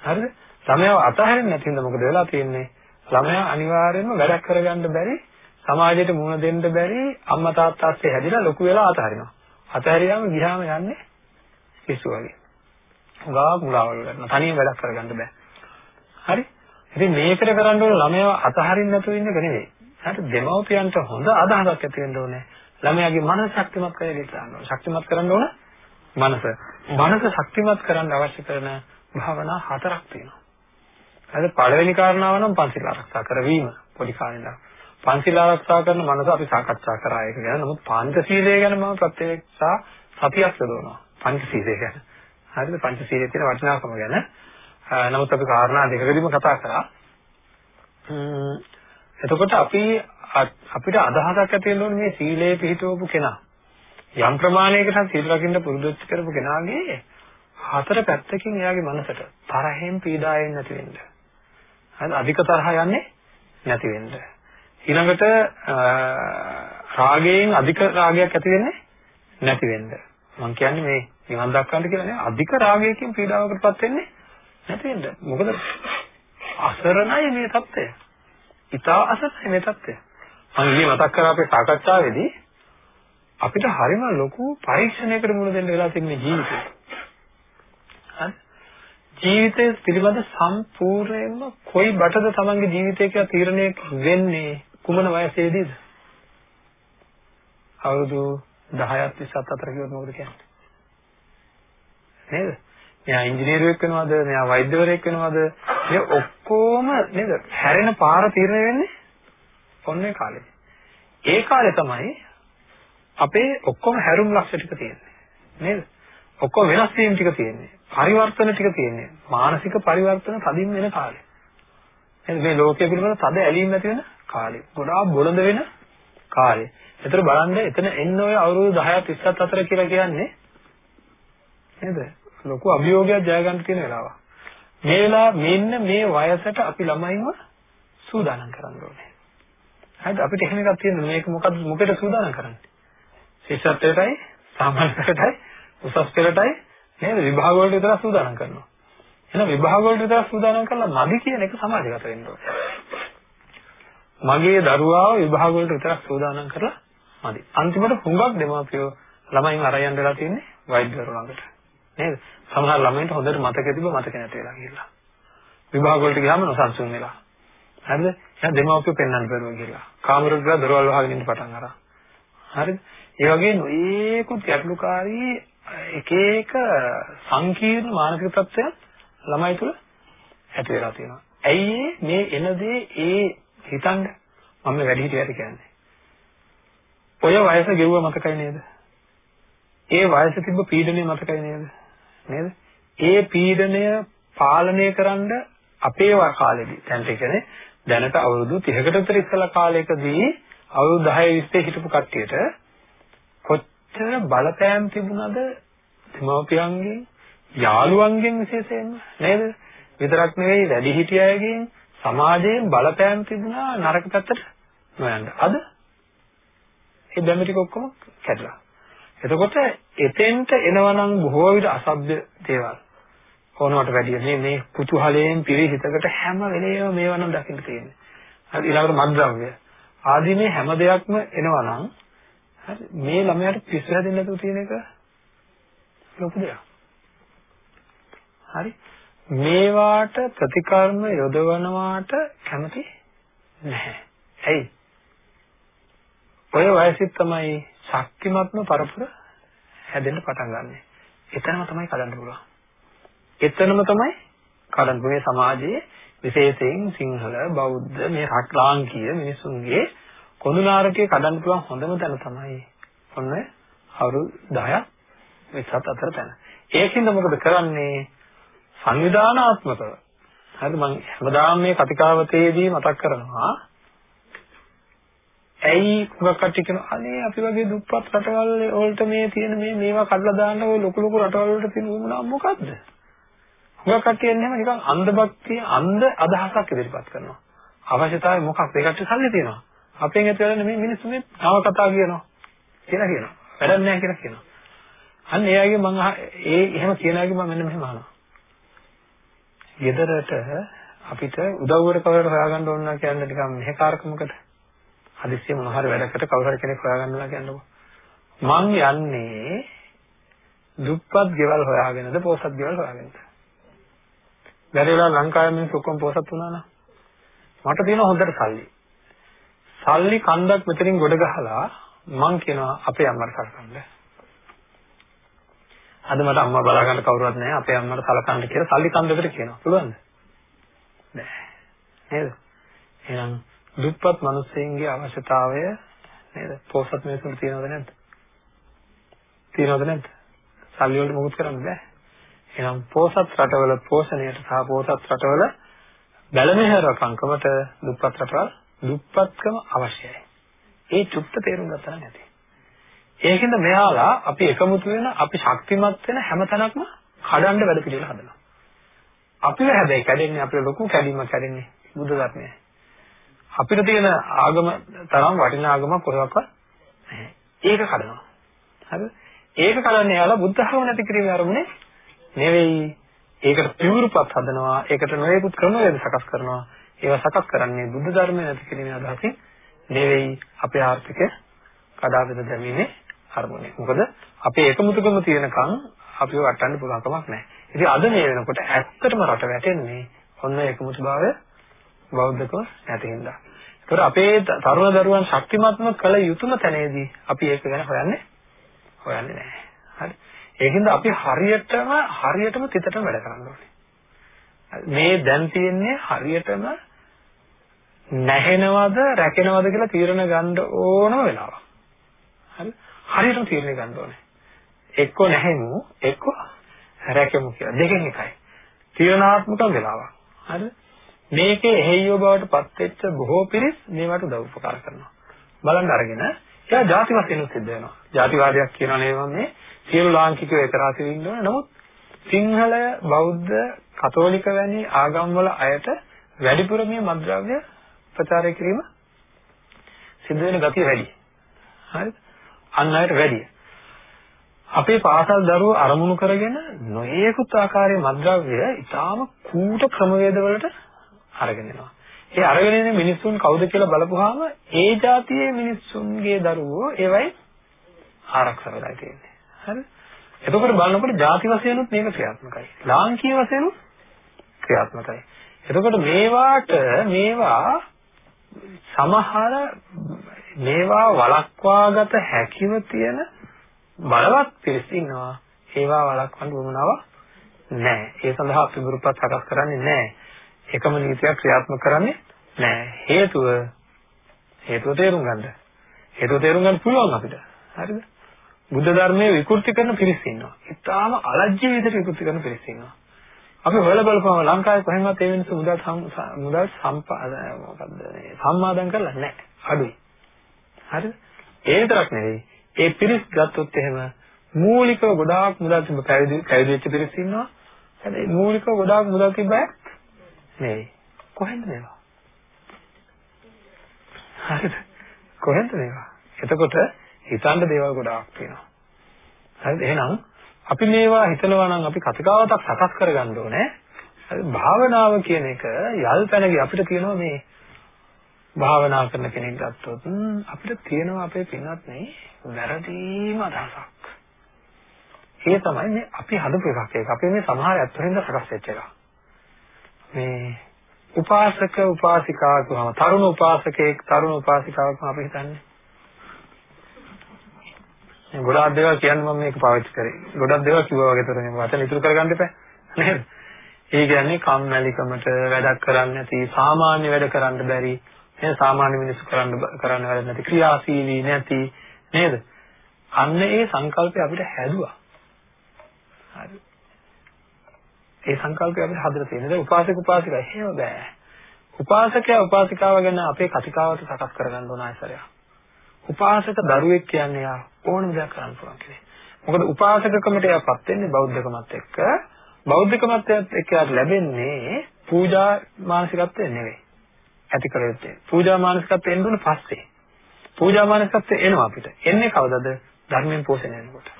නැහැ. හරිද? ළමයාව අතහරින්නේ නැති හින්දා මොකද වෙලා තියෙන්නේ? ළමයා අනිවාර්යයෙන්ම වැඩක් කරගන්න බැරි සමාජයට මුහුණ දෙන්න බැරි අම්මා තාත්තා අස්සේ හැදිලා ලොකු වෙලා අතහරිනවා. අතහැරියාම ගියාම යන්නේ පිස්සු වගේ. ගා මුලාවල් කරනවා. තනියෙන් වැඩක් කරගන්න බෑ. හරි? ඉතින් මේකට කරන්න ඕන ළමයාව අතහරින්න නැතුව ඉන්න එක නෙවෙයි. හරි දෙමව්පියන්ට හොඳ අදහසක් ඇති වෙන්න ඕනේ. ළමයාගේ මනස ශක්තිමත් කරගෙන ගන්න ඕනේ. ශක්තිමත් කරන්න ඕන මනස. මනස ශක්තිමත් කරන්න අවශ්‍ය කරන භාවනා හතරක් තියෙනවා. හරි පළවෙනි කාරණාව නම් පංචශීල ආරක්ෂා කරවීම පොඩි කාලේ ඉඳන්. පංචශීල ආරක්ෂා කරන මනස අපි සාකච්ඡා කරා ඒක ගැන. නමුත් පංචශීලය ගැන මම ප්‍රත්‍යක්ෂා සතියක් යොදවනවා. පංචශීලය ගැන. හරිද? පංචශීලයේ තියෙන වටිනාකම ගැන. නමුත් අපි කාරණා දෙකකදීම කතා කරා. එතකොට අපි අපිට අදහසක් ඇති වෙන්න ඕනේ මේ සීලය පිළිපදවපු කෙනා. යම් ප්‍රමාණයකට සීල රකින්න පුරුදු කරපු කෙනාගේ හතර පැත්තකින් එයාගේ මනසට තරහෙන් පීඩාවෙන් නැති වෙන්න. හරිද? අධික තරහ යන්නේ නැති වෙන්න. ඊළඟට රාගයෙන් අධික රාගයක් ඇති වෙන්නේ නැති වෙන්න. මම කියන්නේ මේ නිවන් දක්වන්න කියලා නේ අධික රාගයකින් පීඩාවකටපත් වෙන්නේ නැති වෙන්න. මොකද අසරණයි මේ தත්ත්වය. ඊටා අසරණයි මේ தත්ත්වය. මම ඊයේ මතක් කරා අපේ සාකච්ඡාවේදී අපිට හරිම ලොකු පරීක්ෂණයකට මුහුණ දෙන්න වෙලා තියෙන ජීවිතේ. හරි? ජීවිතය පිළිබඳ සම්පූර්ණයෙන්ම කොයි බටද තමන්ගේ ජීවිතය කියලා තීරණය වෙන්නේ කුමන වයසේදීද? අවුරුදු 10ක් 27 අතර කිව්වොත් මොකද කියන්නේ? නේද? මෙයා ඉංජිනේරුවෙක් වෙනවද මෙයා වෛද්‍යවරයෙක් වෙනවද මේ ඔක්කොම නේද හැරෙන පාර තීරණය වෙන්නේ ඔන්නේ කාලේ ඒ කාලේ තමයි අපේ ඔක්කොම හැරුම් ලක්ෂ ටික තියෙන්නේ නේද ඔක්කොම වෙනස් වීම ටික තියෙන්නේ පරිවර්තන ටික තියෙන්නේ මානසික පරිවර්තන තදින් වෙන කාලේ නේද මේ ලෝකයේ පිළිබඳ තද ඇලීම් ඇති වෙන කාලේ ගොඩාක් බොළඳ වෙන කාලේ ඒතර බලන්න එතන එන්න ඔය අවුරුදු 10ක් 27 අතර කියලා කියන්නේ නේද ලොකු අභියෝගයක් ජය ගන්න තියෙන වෙලාව. මේ වෙලාව මෙන්න මේ වයසට අපි ළමයින්ව සූදානම් කරන්න ඕනේ. හරිද? අපිට එහෙම එකක් තියෙනවා. මේක මොකද මොකේද සූදානම් කරන්නේ? ශිෂ්‍යත්වයටයි, සාමාන්‍යකටයි, උසස් පෙළටයි නේද? විභාග වලට විතර සූදානම් කරනවා. එහෙනම් විභාග වලට විතර සූදානම් කරලා මදි කියන එක සමාජගත වෙන්න ඕනේ. මගේ දරුවාව විභාග වලට විතරක් සූදානම් කරලා මදි. අන්තිමට හුඟක් දෙමාපියෝ ළමයින් අරයන් වෙලා තියෙන්නේ වෛද්‍යවරු ළඟට. නේද? සමහර ළමයින්ට හොඳට මතක තිබ්බ මතක නැති වෙලා ගිහිල්ලා. විභාග වලට ගියාම නොසන්සුන් වෙලා. හරිද? එහෙනම් දෙමව්පියෝ පෙන්වන්න බැරුව ගිහිල්ලා. කාමරෙට ගිහලා දොරවල් වහගෙන ඉන්න පටන් අරන්. හරිද? ඒ වගේ නොයේකුත් ගැටලුකාරී එක එක සංකීර්ණ මානසික තත්ත්වයන් ළමයි තුල ඇති වෙලා තියෙනවා. ඇයි මේ එන දේ ඒ හිතන්න මම වැඩි හිටියට කියන්නේ. ඔය වයස ගෙවුව මතකයි නේද? ඒ වයසේ තිබ්බ පීඩනය මතකයි නේද? නේද? ඒ පීඩනය පාලනය කරන්න අපේ කාලෙදී දැන් ඒ කියන්නේ දැනට අවුරුදු 30කට විතර ඉස්සලා කාලයකදී අවුරුදු 10 20 හිටපු කට්ටියට කොච්චර බලපෑම් තිබුණද දෙමව්පියන්ගෙන් යාළුවන්ගෙන් විශේෂයෙන්ම නේද? විතරක් නෙවෙයි වැඩිහිටියයගෙන් සමාජයෙන් බලපෑම් තිබුණා නරක පැත්තට නොයන්න. අද ඒ බැමි ටික ඔක්කොම කැඩලා. එතකොට එතෙන්ට එනවනම් බොහෝ විට අසභ්‍ය දේවල් ඕනවට වැඩිය මේ මේ කුතුහලයෙන් පිරි හිතකට හැම වෙලේම මේවා නම් දකින්න තියෙන්නේ. හරි ඊළඟට මද්ද්‍රව්‍ය. ආදී මේ හැම දෙයක්ම එනවනම් හරි මේ ළමයාට පිස්සු හැදෙන්නේ නැතුව තියෙන එක ලොකු දෙයක්. හරි මේවාට ප්‍රතිකර්ම යොදවනවාට කැමති නැහැ. ඇයි? ඔය වයසෙත් තමයි ශක්තිමත්ම පරපුර හැදෙන්න පටන් ගන්නෙ. එතනම තමයි කඩන්න පුළුවන්. එතනම තමයි කඩන්න මේ සමාජයේ විශේෂයෙන් සිංහල බෞද්ධ මේ රටලාංකීය මිනිසුන්ගේ කොඳුනාරකේ කඩන්න පුළුවන් හොඳම තැන තමයි ඔන්න අවුරුදු 10ක් 20ත් අතර තැන. ඒකින්ද මොකද කරන්නේ? සංවිධානාත්මකව. හරි මම හැමදාම මේ කතිකාවතේදී මතක් කරනවා ඇයි හුඟක් කට්ටිය කියන අනේ අපි වගේ දුප්පත් රටවල් වලට මේ තියෙන මේ මේවා කඩලා දාන්න ওই ලොකු ලොකු රටවල් වලට තියෙන උමනා මොකද්ද? හුඟක් කට්ටිය එන්නේ නිකන් අන්ධ භක්තිය අන්ධ අදහසක් ඉදිරිපත් කරනවා. අවශ්‍යතාවය මොකක්ද? ඒකට සල්ලි තියෙනවා. අපෙන් ඇති වෙන්නේ මේ මිනිස්සු මේ නව කතා කියනවා. කියලා කියනවා. වැඩක් නැහැ කියලා කියනවා. අන්න එයාගේ මම ඒ එහෙම කියන අයගේ මම මෙන්න මෙහෙම අහනවා. ගෙදරට අපිට උදව්වට කවුරුහරි හොයාගන්න ඕන නම් කියන්නේ නිකන් මෙහෙකාරකමකට හදිස්සිය මොන හරි වැඩකට කවුරු හරි කෙනෙක් හොයාගන්නවා කියන්නකො. මං යන්නේ දුප්පත් ගෙවල් හොයාගෙනද පොසත් ගෙවල් හොයාගෙනද? බැරි වෙලා ලංකාවේ මිනිස්සු ඔක්කොම පොසත් වුණා නම් මට තියෙන හොඳට සල්ලි. සල්ලි කන්දක් මෙතනින් ගොඩ ගහලා මං කියනවා අපේ අම්මට සලකන්න. අද මට අම්මා බලා ගන්න කවුරුවත් නැහැ අපේ අම්මට සලකන්න කියලා සල්ලි කන්දකට කියනවා. පුළුවන්ද? නෑ. නේද? එහෙනම් දුප්පත් මිනිස්සුන්ගේ අවශ්‍යතාවය නේද? පොසත් මිනිස්සුන්ට තියෙනවද නැද්ද? තියෙනවද නැද්ද? සල්ලි වලට මොකුත් කරන්න බෑ. එහෙනම් පොසත් රටවල පෝෂණයට සහ පොසත් රටවල බැලමෙහෙරකම්කමට දුප්පත් රටවල් දුප්පත්කම අවශ්‍යයි. ඒ චුත්ත තේරුම් ගත්තා නැති. ඒකෙන්ද මෙයාලා අපි එකමුතු වෙන අපි ශක්තිමත් වෙන හැම තැනක්ම කඩන්න වැඩ පිළිවෙල හදනවා. අපිව හැබැයි කැඩෙන්නේ අපේ ලොකු කැඩීමක් කැඩෙන්නේ බුද්ධ ධර්මයයි. අපිට තියෙන ආගම තරම් වටිනා ආගමක් කොහෙවත් නැහැ. ඒක කඩනවා. හරිද? ඒක කඩන්නේ යාලා බුද්ධ ධර්ම නැති කිරීමේ අරමුණේ නෙවෙයි. ඒකට පියුරුපත් හදනවා. ඒකට නොයෙකුත් ක්‍රමවේද සකස් කරනවා. ඒවා සකස් කරන්නේ බුද්ධ ධර්මය නැති කිරීමේ අදහසින් නෙවෙයි අපේ ආර්ථිකය කඩා බෙද දැමීමේ අරමුණේ. මොකද අපේ එකමුතුකම තියෙනකන් අපිව වටන්න පුළුවන් කමක් නැහැ. ඉතින් අද මේ වෙනකොට ඇත්තටම රට වැටෙන්නේ ඔන්න එකමුතු භාවය බෞද්ධකම නැති හින්දා. ඒතර අපේ තරුණ දරුවන් ශක්තිමත්ව කළ යුතුම තැනේදී අපි ඒක ගැන හොයන්නේ හොයන්නේ නැහැ. හරි. ඒකින්ද අපි හරියටම හරියටම තිතටම වැඩ කරන්න ඕනේ. මේ දැන් තියෙන්නේ හරියටම නැහෙනවද රැකෙනවද කියලා තීරණ ගන්න ඕනම වෙලාවක්. හරි. හරියටම තීරණය ගන්න ඕනේ. එක්ක නැහෙමු එක්ක රැකෙමු කියලා. දෙකෙන් එකයි. තීරණාත්මක වෙලාවක්. හරිද? මේකේ එහෙයියෝ බවට පත් වෙච්ච බොහෝ පිරිස් මේවට උදව් උපකාර කරනවා. බලන්න අරගෙන එයා ಜಾති වශයෙන් සිද්ධ වෙනවා. ಜಾතිවාදයක් කියනවා නේ මේ සියලු ලාංකිකයෝ එක රාශියේ ඉන්න ඕන. නමුත් සිංහලය, බෞද්ධ, කතෝලික වැනි ආගම්වල අයට වැඩිපුර මේ මද්ද්‍රව්‍ය ප්‍රචාරය කිරීම සිද්ධ වෙන ගතිය වැඩි. හරිද? අන් අයට වැඩි. අපේ පාසල් දරුවෝ අරමුණු කරගෙන නොයේකුත් ආකාරයේ මද්ද්‍රව්‍ය ඊටාම කූට ක්‍රමවේදවලට අරගෙන එනවා. ඒ අරගෙන එන මිනිස්සුන් කවුද කියලා බලපුවාම ඒ જાතියේ මිනිස්සුන්ගේ දරුවෝ ඒවයි ආරක්ෂා වෙලා තියෙන්නේ. හරි? එතකොට බලනකොට ಜಾති වශයෙන්ුත් මේක ක්‍රියාත්මකයි. ලාංකීය වශයෙන්ුත් ක්‍රියාත්මකයි. එතකොට මේවාට මේවා සමහර මේවා වළක්වාගත හැකිව තියෙන බලවත් පිරිස් ඉන්නවා. ඒවා වළක්වන්න උවමනාවක් නැහැ. ඒ සඳහා අපි බුරුපත් සකස් කරන්නේ නැහැ. එකම නීතියක් ක්‍රියාත්මක කරන්නේ නැහැ. හේතුව හේතුව තේරුම් ගන්න. හේතුව තේරුම් ගන්න පුළුවන් අපිට. හරිද? බුද්ධ ධර්මයේ විකෘති කරන පිරිස් ඉන්නවා. ඉතාලම අලජ්‍ය විදිහට විකෘති කරන පිරිස් ඉන්නවා. අපි හොයලා බලපුවම ලංකාවේ කොහෙන්වත් ඒ වෙනස මුදල් මුදල් සම්පා මොකද්ද සම්මාදම් කරලා නැහැ. අඩුයි. හරිද? ඒ විතරක් නෙවෙයි. ඒ පිරිස් ගත්තොත් එහෙම මූලිකව ගොඩාක් මුදල් තිබ්බ පැවිදි පැවිදි වෙච්ච පිරිස් ඉන්නවා. හැබැයි මූලිකව ගොඩාක් මුදල් තිබ්බ අය නෙවෙයි. කොහෙන්ද මේවා? හරිද? කොහෙන්ද මේවා? එතකොට හිතන්න දේවල් ගොඩාක් තියෙනවා. හරිද? එහෙනම් අපි මේවා හිතනවා නම් අපි කතිකාවතක් සකස් කරගන්න ඕනේ. භාවනාව කියන එක යල් පැනගේ අපිට තියෙනවා මේ භාවනා කරන කෙනෙක් ගත්තොත් අපිට තියෙනවා අපේ පින්වත් නේ වැරදීම අදහසක්. ඒ තමයි මේ අපි හදපු එකක් ඒක. අපි මේ සමහර ඇත්තෙන්ද සකස් වෙච්ච එක. මේ උපාසක උපාසිකා කියවම තරුණ උපාසකෙක් තරුණ උපාසිකාවක් අපි හිතන්නේ. මේ ගොඩාක් දේවල් කියන්න මම මේක පාවිච්චි කරේ. ගොඩක් දේවල් කිව්වා වගේ තර මේ වචන ඉතුරු කරගන්න එපා. නේද? ඒ කියන්නේ කම්මැලිකමට වැඩක් කරන්න නැති සාමාන්‍ය වැඩ කරන්න බැරි නේද? සාමාන්‍ය මිනිස්සු කරන්න කරන්න වැඩ නැති ක්‍රියාශීලී නැති නේද? අන්න ඒ සංකල්පය අපිට හැදුවා. හරි. ඒ සංකල්පය අපිට හදලා තියෙනවා. දැන් උපාසක උපාසිකා එහෙම බෑ. උපාසකයා උපාසිකාව ගැන අපේ කතිකාවත සකස් කරගන්න ඕන ආයසරයක්. උපාසක දරුවෙක් කියන්නේ යා ඕනම දෙයක් කරන්න පුළුවන් කෙනෙක්. මොකද උපාසකකමට එයාපත් වෙන්නේ බෞද්ධකමත් එක්ක. බෞද්ධකමත් එක්ක යාට ලැබෙන්නේ පූජා මානසිකත්වය නෙවෙයි. ඇති කර යුත්තේ. පූජා මානසිකත්වය එන්න උන පස්සේ. පූජා මානසිකත්වය එනවා අපිට. එන්නේ කවදද? ධර්මයෙන් පෝෂණය වෙනකොට.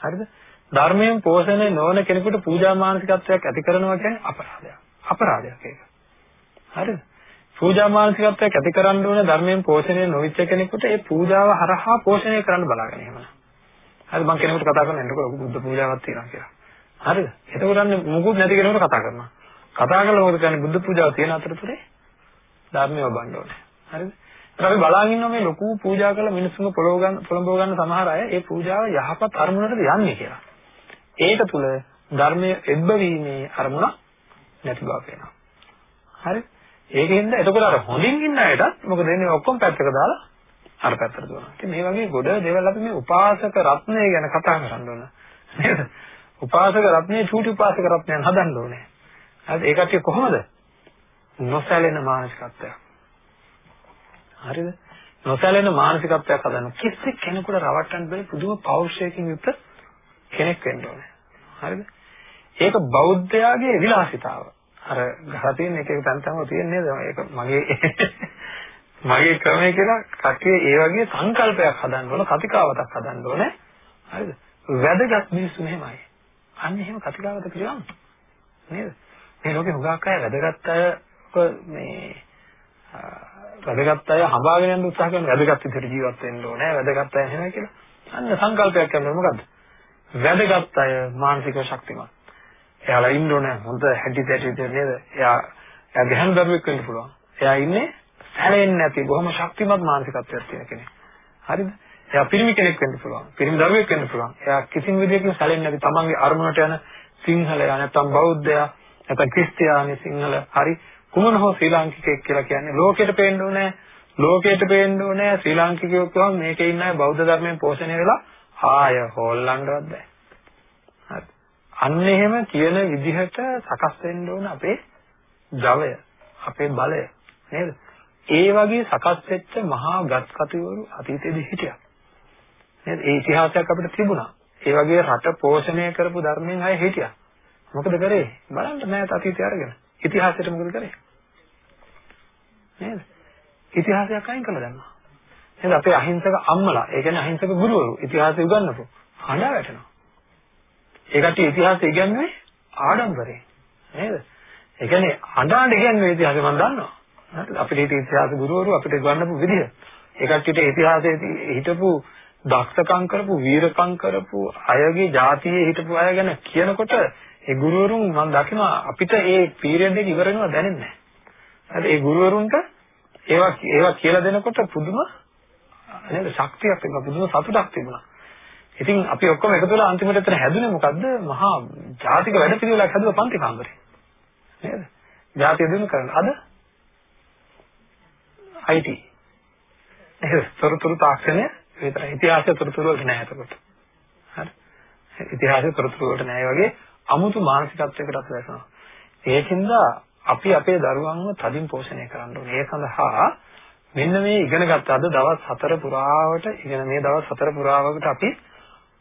හරිද? ධර්මයෙන් පෝෂණය නොවන කෙනෙකුට පූජා මානසිකත්වයක් ඇති කරනවා කියන්නේ අපරාධයක්. අපරාධයක් ඒක. හරිද? පූජා මානසිකත්වයක් ඇති කරන්න ඕන ධර්මයෙන් පෝෂණය නොවිච්ච කෙනෙකුට ඒ පූජාව හරහා පෝෂණය කරන්න බලාගෙන එහෙම. හරිද? මම කෙනෙකුට කතා කරන එන්නකොට බුද්ධ පූජාවක් තියෙනවා කියලා. හරිද? එතකොට අන්න මුකුත් නැති කෙනෙකුට කතා කරනවා. කතා කරලා මොකද කියන්නේ බුද්ධ පූජාව තියෙන අතරතුරේ ධර්මය වබන්න ඕනේ. හරිද? අපි බලාගෙන ඉන්නවා මේ ලොකු පූජා කරලා මිනිස්සුන්ව පොළව ගන්න පොළඹව ගන්න සමහර අය ඒ පූජාව යහපත් අරමුණකට යන්නේ කියලා. ඒක තුල ධර්මයේ එබ්බවීමේ අරමුණ නැති බව පේනවා. හරි? ඒකෙන්ද එතකොට අර හොඳින් ඉන්න අයටත් මොකද වෙන්නේ ඔක්කොම පැත්තක දාලා අර පැත්තට දුවනවා. ඉතින් මේ වගේ ගොඩ දේවල් අපි මේ උපාසක රත්නය ගැන කතා කරන්න ඕන. නේද? උපාසක රත්නයේ චූටි උපාසක රත්නයන් හදන්න ඕනේ. හරිද? ඒ කට්ටිය කොහොමද? නොසැලෙන මානසිකත්වයක්. හරිද? නොසැලෙන මානසිකත්වයක් හදන්න කිසි කෙනෙකුට රවට්ටන්න බැරි පුදුම පෞරුෂයකින් යුක්ත කෙනෙක් වෙන්න ඕනේ. හරිද? ඒක බෞද්ධයාගේ විලාසිතාව. අර ගහ තියෙන එක එක තැන් තැන්වල තියෙන්නේ නේද? ඒක මගේ මගේ ක්‍රමය කියලා කට්ටිය ඒ වගේ සංකල්පයක් හදන්න ඕන, කතිකාවතක් හදන්න ඕනේ. හරිද? වැදගත් මිනිස්සු මෙහෙමයි. අන්න එහෙම කතිකාවත කියවන්න. නේද? මේ ලෝකේ හුඟක් අය වැදගත් අය මේ වැදගත් අය හඹාගෙන යන්න උත්සාහ කරන වැදගත් විදිහට ජීවත් වෙන්න ඕනේ. වැදගත් අය එහෙමයි කියලා. අන්න සංකල්පයක් කරනවා මොකද්ද? වැදගත් අය මානසික ශක්තිමත්. එයාලා ඉන්න ඕනේ හොඳ හැටි තැටි නේද? එයා එයා ගැහණු දරුවෙක් වෙන්න පුළුවන්. එයා ඉන්නේ සැලෙන්නේ නැති බොහොම ශක්තිමත් මානසිකත්වයක් තියෙන කෙනෙක්. හරිද? එයා පිරිමි කෙනෙක් වෙන්න පුළුවන්. පිරිමි දරුවෙක් වෙන්න පුළුවන්. එයා කිසිම විදිහකින් සැලෙන්නේ නැති තමන්ගේ අරමුණට යන සිංහලයා නැත්නම් බෞද්ධයා නැත්නම් ක්‍රිස්තියානි සිංහල හරි කුමන හෝ ශ්‍රී ලාංකිකයෙක් කියලා කියන්නේ ලෝකෙට පේන්න ඕනේ ලෝකයට පේන්න ඕනේ ශ්‍රී ලාංකිකයෝ කියවම මේකේ ඉන්න අය බෞද්ධ ධර්මයෙන් පෝෂණය වෙලා ආය හොල්ලන්නවත් බෑ. හරි. අන්න එහෙම කියන විදිහට සකස් වෙන්න ඕන අපේ ජවය, අපේ බලය නේද? ඒ වගේ සකස් වෙච්ච මහා ගත්කතිවරු අතීතයේදී හිටියා. නේද? ඒ ඉතිහාසයක් අපිට තිබුණා. ඒ වගේ රට පෝෂණය කරපු ධර්මයෙන් අය හිටියා. මොකද කරේ? බලන්න මෑත අතීතය අරගෙන. ඉතිහාසයට මොකද කරේ? නේද? ඉතිහාසයක් අයින් කළා දැම්මා. නේද? අපේ අහිංසක අම්මලා, ඒ කියන්නේ අහිංසක ගුරුවරු ඉතිහාසය උගන්වපු හඬා වැටෙනවා. ඒ කට්ටිය ඉතිහාසය ඉගෙනුවේ ආඩම්බරේ. නේද? ඒ කියන්නේ අඬාඬ ඉගෙනුවේ ඉතිහාසය මම දන්නවා. හරිද? අපිට හිතේ ඉතිහාස ගුරුවරු අපිට ගන්නපු විදිහ. ඒ කට්ටියට ඉතිහාසයේ හිටපු දක්ෂකම් කරපු වීරකම් කරපු අයගේ જાතියේ හිටපු අය ගැන කියනකොට ඒ ගුරුවරුන් මම දකිනවා අපිට ඒ පීරියඩ් එක ඉවර වෙනවා දැනෙන්නේ නැහැ. හරි ඒ ගුරුවරුන්ට ඒවා ඒවා කියලා දෙනකොට පුදුම නේද ශක්තියක් තිබුණා පුදුම සතුටක් තිබුණා. ඉතින් අපි ඔක්කොම එකතු වෙලා අන්තිමට එතන හැදුනේ මොකද්ද? මහා ජාතික වැඩ පිළිවෙලක් හැදුවා පන්ති කාමරේ. නේද? ජාතිය දිනු කරන අද IT. නේද? තොරතුරු තාක්ෂණය විතරයි. ඉතිහාසය තොරතුරු වලට නෑ එතකොට. හරි. ඉතිහාසය තොරතුරු වලට නෑ වගේ අමුතු මානසිකත්වයකට අපි වැටෙනවා. ඒකින්ද අපි අපේ දරුවන්ව තදින් පෝෂණය කරන්න ඕනේ. ඒ සඳහා මෙන්න මේ ඉගෙන ගත්ත අද දවස් 4 පුරාවට ඉගෙන මේ දවස් 4 පුරාවකට අපි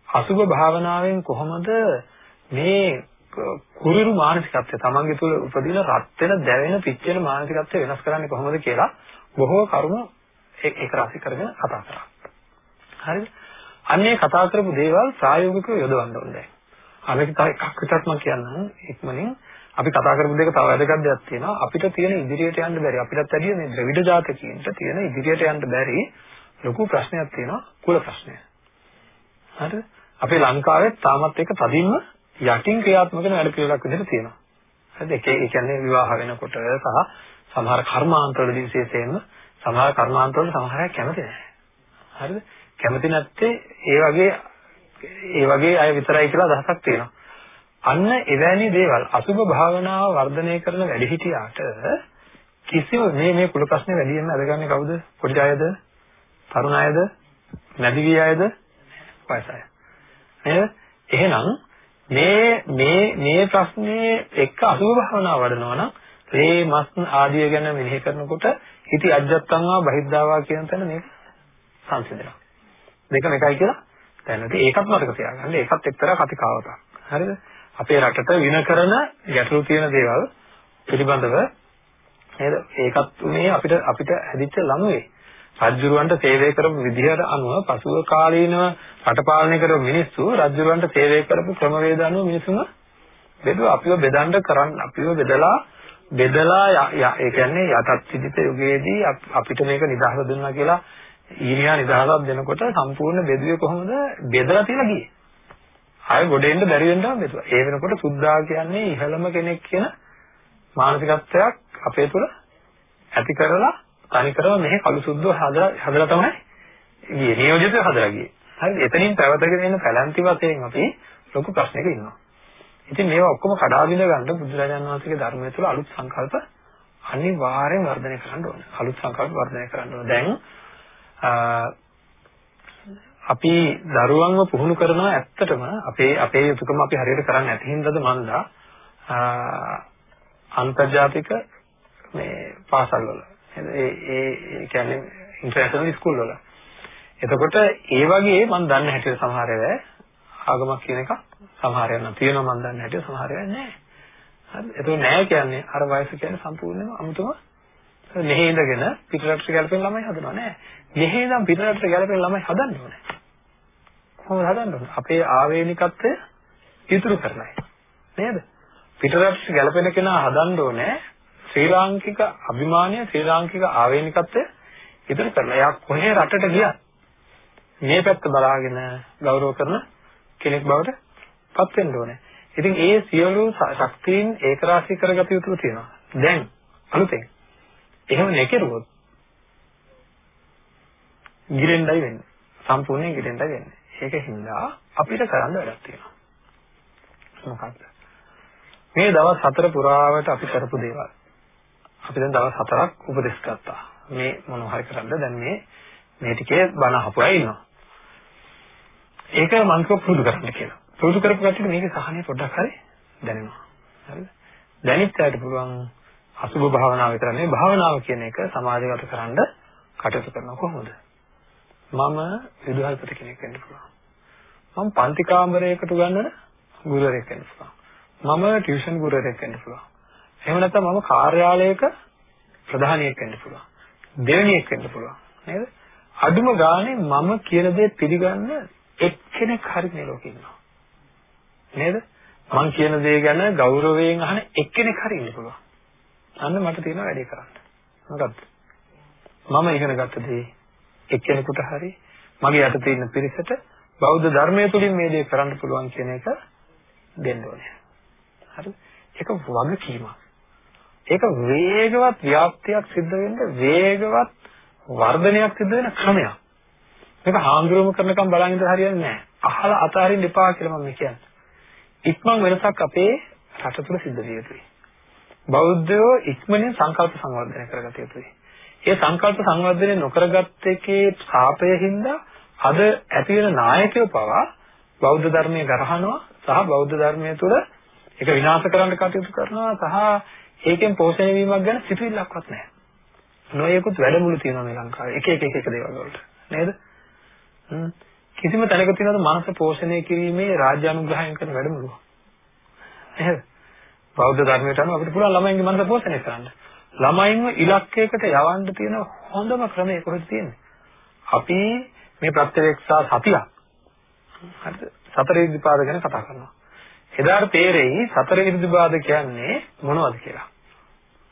අසුභ භාවනාවෙන් කොහොමද මේ කුරිරු මානසිකත්වය තමන්ගේ තුළ උපදින රත් වෙන දැවෙන පිච්චෙන මානසිකත්වය වෙනස් කරන්නේ කොහොමද කියලා බොහෝ කරුණු ඒක රාශි කරගෙන කතා කරා. හරිද? අන්නේ කතා කරපු දේවල් ප්‍රායෝගිකව යොදවන්න ඕනේ. අනික තව එකක් විතරක් මම කියන්නම් ඉක්මනින් අපි කතා කරපු දෙක තව වැදගත් දෙයක් තියෙනවා අපිට තියෙන ඉදිරියට යන්න බැරි අපිටත් වැඩිය මේ ද්‍රවිඩ ජාතකීන්ට තියෙන ඉදිරියට යන්න බැරි ලොකු ප්‍රශ්නයක් තියෙනවා කුල ප්‍රශ්නය. හරිද? අපේ ලංකාවේ තාමත් එක තදින්ම යටින් ක්‍රියාත්මක වෙන වැඩ පිළිවෙලක් විදිහට තියෙනවා. හරිද? ඒ කියන්නේ විවාහ වෙනකොට සහ සමහර කර්මාන්තවල විශේෂයෙන්ම සමහර කර්මාන්තවල සමහර අය කැමති නැහැ. හරිද? කැමති නැත්තේ ඒ වගේ ඒ වගේ අය විතරයි කියලා අදහසක් තියෙනවා. අන්න එවැනි දේවල් අසුභ භාවනාව වර්ධනය කරන වැඩිහිටියාට කිසිම මේ මේ කුල ප්‍රශ්නේ වැඩියෙන්ම අදගන්නේ කවුද? පොඩි අයද? තරුණ අයද? නැදි ගිය අයද? වයස අය. නේද? එහෙනම් මේ මේ මේ ප්‍රශ්නේ එක්ක අසුභ භාවනාව වඩනවා නම් මේ මස් ආදිය ගැන මෙනෙහි කරනකොට ඉති අජත්තංවා බහිද්ධාවා කියන තැන මේක සංසිඳනවා. දෙකම එකයි කියලා දැනට ඒකත් මතක තියාගන්න. ඒකත් එක්තරා කතිකාවතක්. හරිද? අපේ රටට වින කරන ගැටලු තියෙන දේවල් පිළිබඳව නේද? ඒකත් උනේ අපිට අපිට හැදිච්ච ළමුවේ. රජුරවන්ට සේවය කරපු විදිහට අනුව පසුව කාලීනව රට පාලනය කරපු මිනිස්සු රජුරවන්ට සේවය කරපු ක්‍රමවේද අනුව මිනිසුන් බෙදුවා. අපිව බෙදන්න කරන්න අපිව බෙදලා බෙදලා ඒ කියන්නේ යටත් විදිත යුගයේදී අපිට මේක නිදහස දුන්නා කියලා ඊනියා නිදහසක් දෙනකොට සම්පූර්ණ බෙදුවේ කොහොමද? බෙදලා තියලා ගියේ. ආයෙ ගොඩ එන්න බැරි වෙනවා බෙදුවා. ඒ වෙනකොට සුද්ධා කියන්නේ ඉහළම කෙනෙක් කියන මානසිකත්වයක් අපේ තුල ඇති කරලා තනිකරම මෙහි කළු සුද්ධව හදලා හදලා තමයි ගියේ. නියෝජිතව හදලා ගියේ. හරිද? එතනින් පැවතගෙන එන පැලැන්ති වශයෙන් අපි ලොකු ප්‍රශ්නයක ඉන්නවා. ඉතින් මේවා ඔක්කොම කඩා බිඳ ගන්න බුදුරජාණන් වහන්සේගේ ධර්මය තුළ අලුත් සංකල්ප අනිවාර්යෙන් වර්ධනය කරන්න ඕනේ. අලුත් සංකල්ප වර්ධනය කරන්න ඕනේ. දැන් අපි දරුවන්ව පුහුණු කරනවා ඇත්තටම අපේ අපේ යුතුයකම අපි හරියට කරන්නේ නැති හින්දාද මන්දා අන්තර්ජාතික මේ පාසල් වල ඒ ඒ කියන්නේ ඉන්ටර්නැෂනල් ස්කූල් වල. එතකොට ඒ වගේ මම දන්න හැටියට සමහර වෙලාව ආගමක් කියන එක සමහර වෙලාව තියෙනවා මම දන්න හැටියට සමහර වෙලාව නැහැ. හරි. එතකොට නැහැ කියන්නේ අර වයස කියන්නේ සම්පූර්ණයෙන්ම අමුතුම මෙහි ඉඳගෙන පිටරටට ගැලපෙන ළමයි හදනවා නෑ. මෙහි ඉඳන් පිටරටට ගැලපෙන ළමයි හදන්න ඕනේ. කොහොමද හදන්න ඕනේ? අපේ ආවේනිකත්වය ඉතුරු කරලා. නේද? පිටරටට ගැලපෙන කෙනා හදන්න ඕනේ ශ්‍රී ලාංකික අභිමානය ශ්‍රී ලාංකික ආවේනිකත්වය ඉදිරි කරලා එයා කොහේ රටට ගියත් මේ පැත්ත බලාගෙන ගෞරව කරන කෙනෙක් බවට පත් වෙන්න ඕනේ. ඉතින් ඒ සියලු ශක්තියින් ඒකරාශී කරගත යුතු තියෙනවා. දැන් අලුතෙන් එහෙම නැකරුවොත් ගිරෙන්නයි වෙන්නේ. සම්පූර්ණයෙන් ගිරෙන්නයි වෙන්නේ. ඒක හින්දා අපිට කරන්න වැඩක් තියෙනවා. මොකක්ද? මේ දවස් හතර පුරාවට අපි කරපු දේවල් අපි දැන් දවස් හතරක් උපදෙස් ගත්තා. මේ මොනවා හරි කරන්න දැන් මේ මේ ටිකේ බණ අහපු අය ඉන්නවා. ඒක මම කිව්ව පුරුදු කරන්න කියලා. පුරුදු කරපු කට්ටියට මේකේ සහනය පොඩ්ඩක් හරි දැනෙනවා. හරිද? දැනෙත් ඇයට පුළුවන් අසුභ භාවනාව විතර නෙවෙයි භාවනාව කියන එක සමාජගත කරන්න කටයුතු කරනවා කොහොමද? මම විදුහල්පති කෙනෙක් වෙන්න පුළුවන්. මම පන්ති කාමරයකට උගන්වන ගුරුවරයෙක් වෙන්න පුළුවන්. මම ටියුෂන් ගුරුවරයෙක් වෙන්න පුළුවන්. එහෙම නැත්නම් මම කාර්යාලයක ප්‍රධානියෙක් වෙන්න පුළුවන්. දෙවෙනියෙක් වෙන්න පුළුවන්. නේද? අඩුම ගානේ මම කියන දේ පිළිගන්න එක්කෙනෙක් හරි මේ ලෝකේ ඉන්නවා. නේද? මං කියන දේ ගැන ගෞරවයෙන් අහන එක්කෙනෙක් හරි ඉන්න පුළුවන්. අන්න මට තියෙන වැඩේ කරන්න. මොකද්ද? මම ඉගෙන ගත්ත දේ එක්කෙනෙකුට හරි මගේ යටතේ ඉන්න පිරිසට බෞද්ධ ධර්මය තුලින් මේ දේ කරන්න පුළුවන් කියන එක දෙන්න ඕනේ. හරි? ඒක වගකීමක්. ඒක වේගවත් ව්‍යාප්තියක් සිද්ධ වෙන්න වේගවත් වර්ධනයක් සිද්ධ වෙන ක්‍රමයක්. මේක හාමුදුරුවම කරනකම් බලන් ඉඳලා හරියන්නේ නැහැ. අහලා අතාරින්න එපා කියලා මම කියන්නේ. ඉක්මන් වෙනසක් අපේ රට තුළ සිද්ධ විය යුතුයි. බෞද්ධයෝ ඉක්මනින් සංකල්ප සංවර්ධනය කරගත යුතුයි. ඒ සංකල්ප සංවර්ධනය නොකරගත් එකේ ශාපය හින්දා අද ඇති වෙන නායකයෝ පවා බෞද්ධ ධර්මයේ ගරහනවා සහ බෞද්ධ ධර්මයේ තුල ඒක විනාශ කරන්න කටයුතු කරනවා සහ ඒකෙන් පෝෂණය වීමක් ගැන සිතුවිල්ලක්වත් නැහැ. නොයෙකුත් වැඩමුළු තියෙනවා මේ ලංකාවේ. එක එක එක එක දේවල් වලට. නේද? කිසිම තැනක තියෙනවද මනස පෝෂණය කිරීමේ රාජ්‍ය අනුග්‍රහයෙන් කරන වැඩමුළුව? නේද? බෞද්ධ ධර්මයට අනුව අපිට පුළුවන් ළමයින්ගේ මනස පෝෂණය කරන්න. ළමයින්ව ඉලක්කයකට යවන්න තියෙන හොඳම ක්‍රමය කොහෙද තියෙන්නේ? අපි මේ ප්‍රත්‍යක්ෂා සතියක්. හරිද? සතර ඉදිපාද ගැන කතා කරනවා. එදාට තේරෙයි සතර ඉදිපාද කියන්නේ මොනවද කියලා.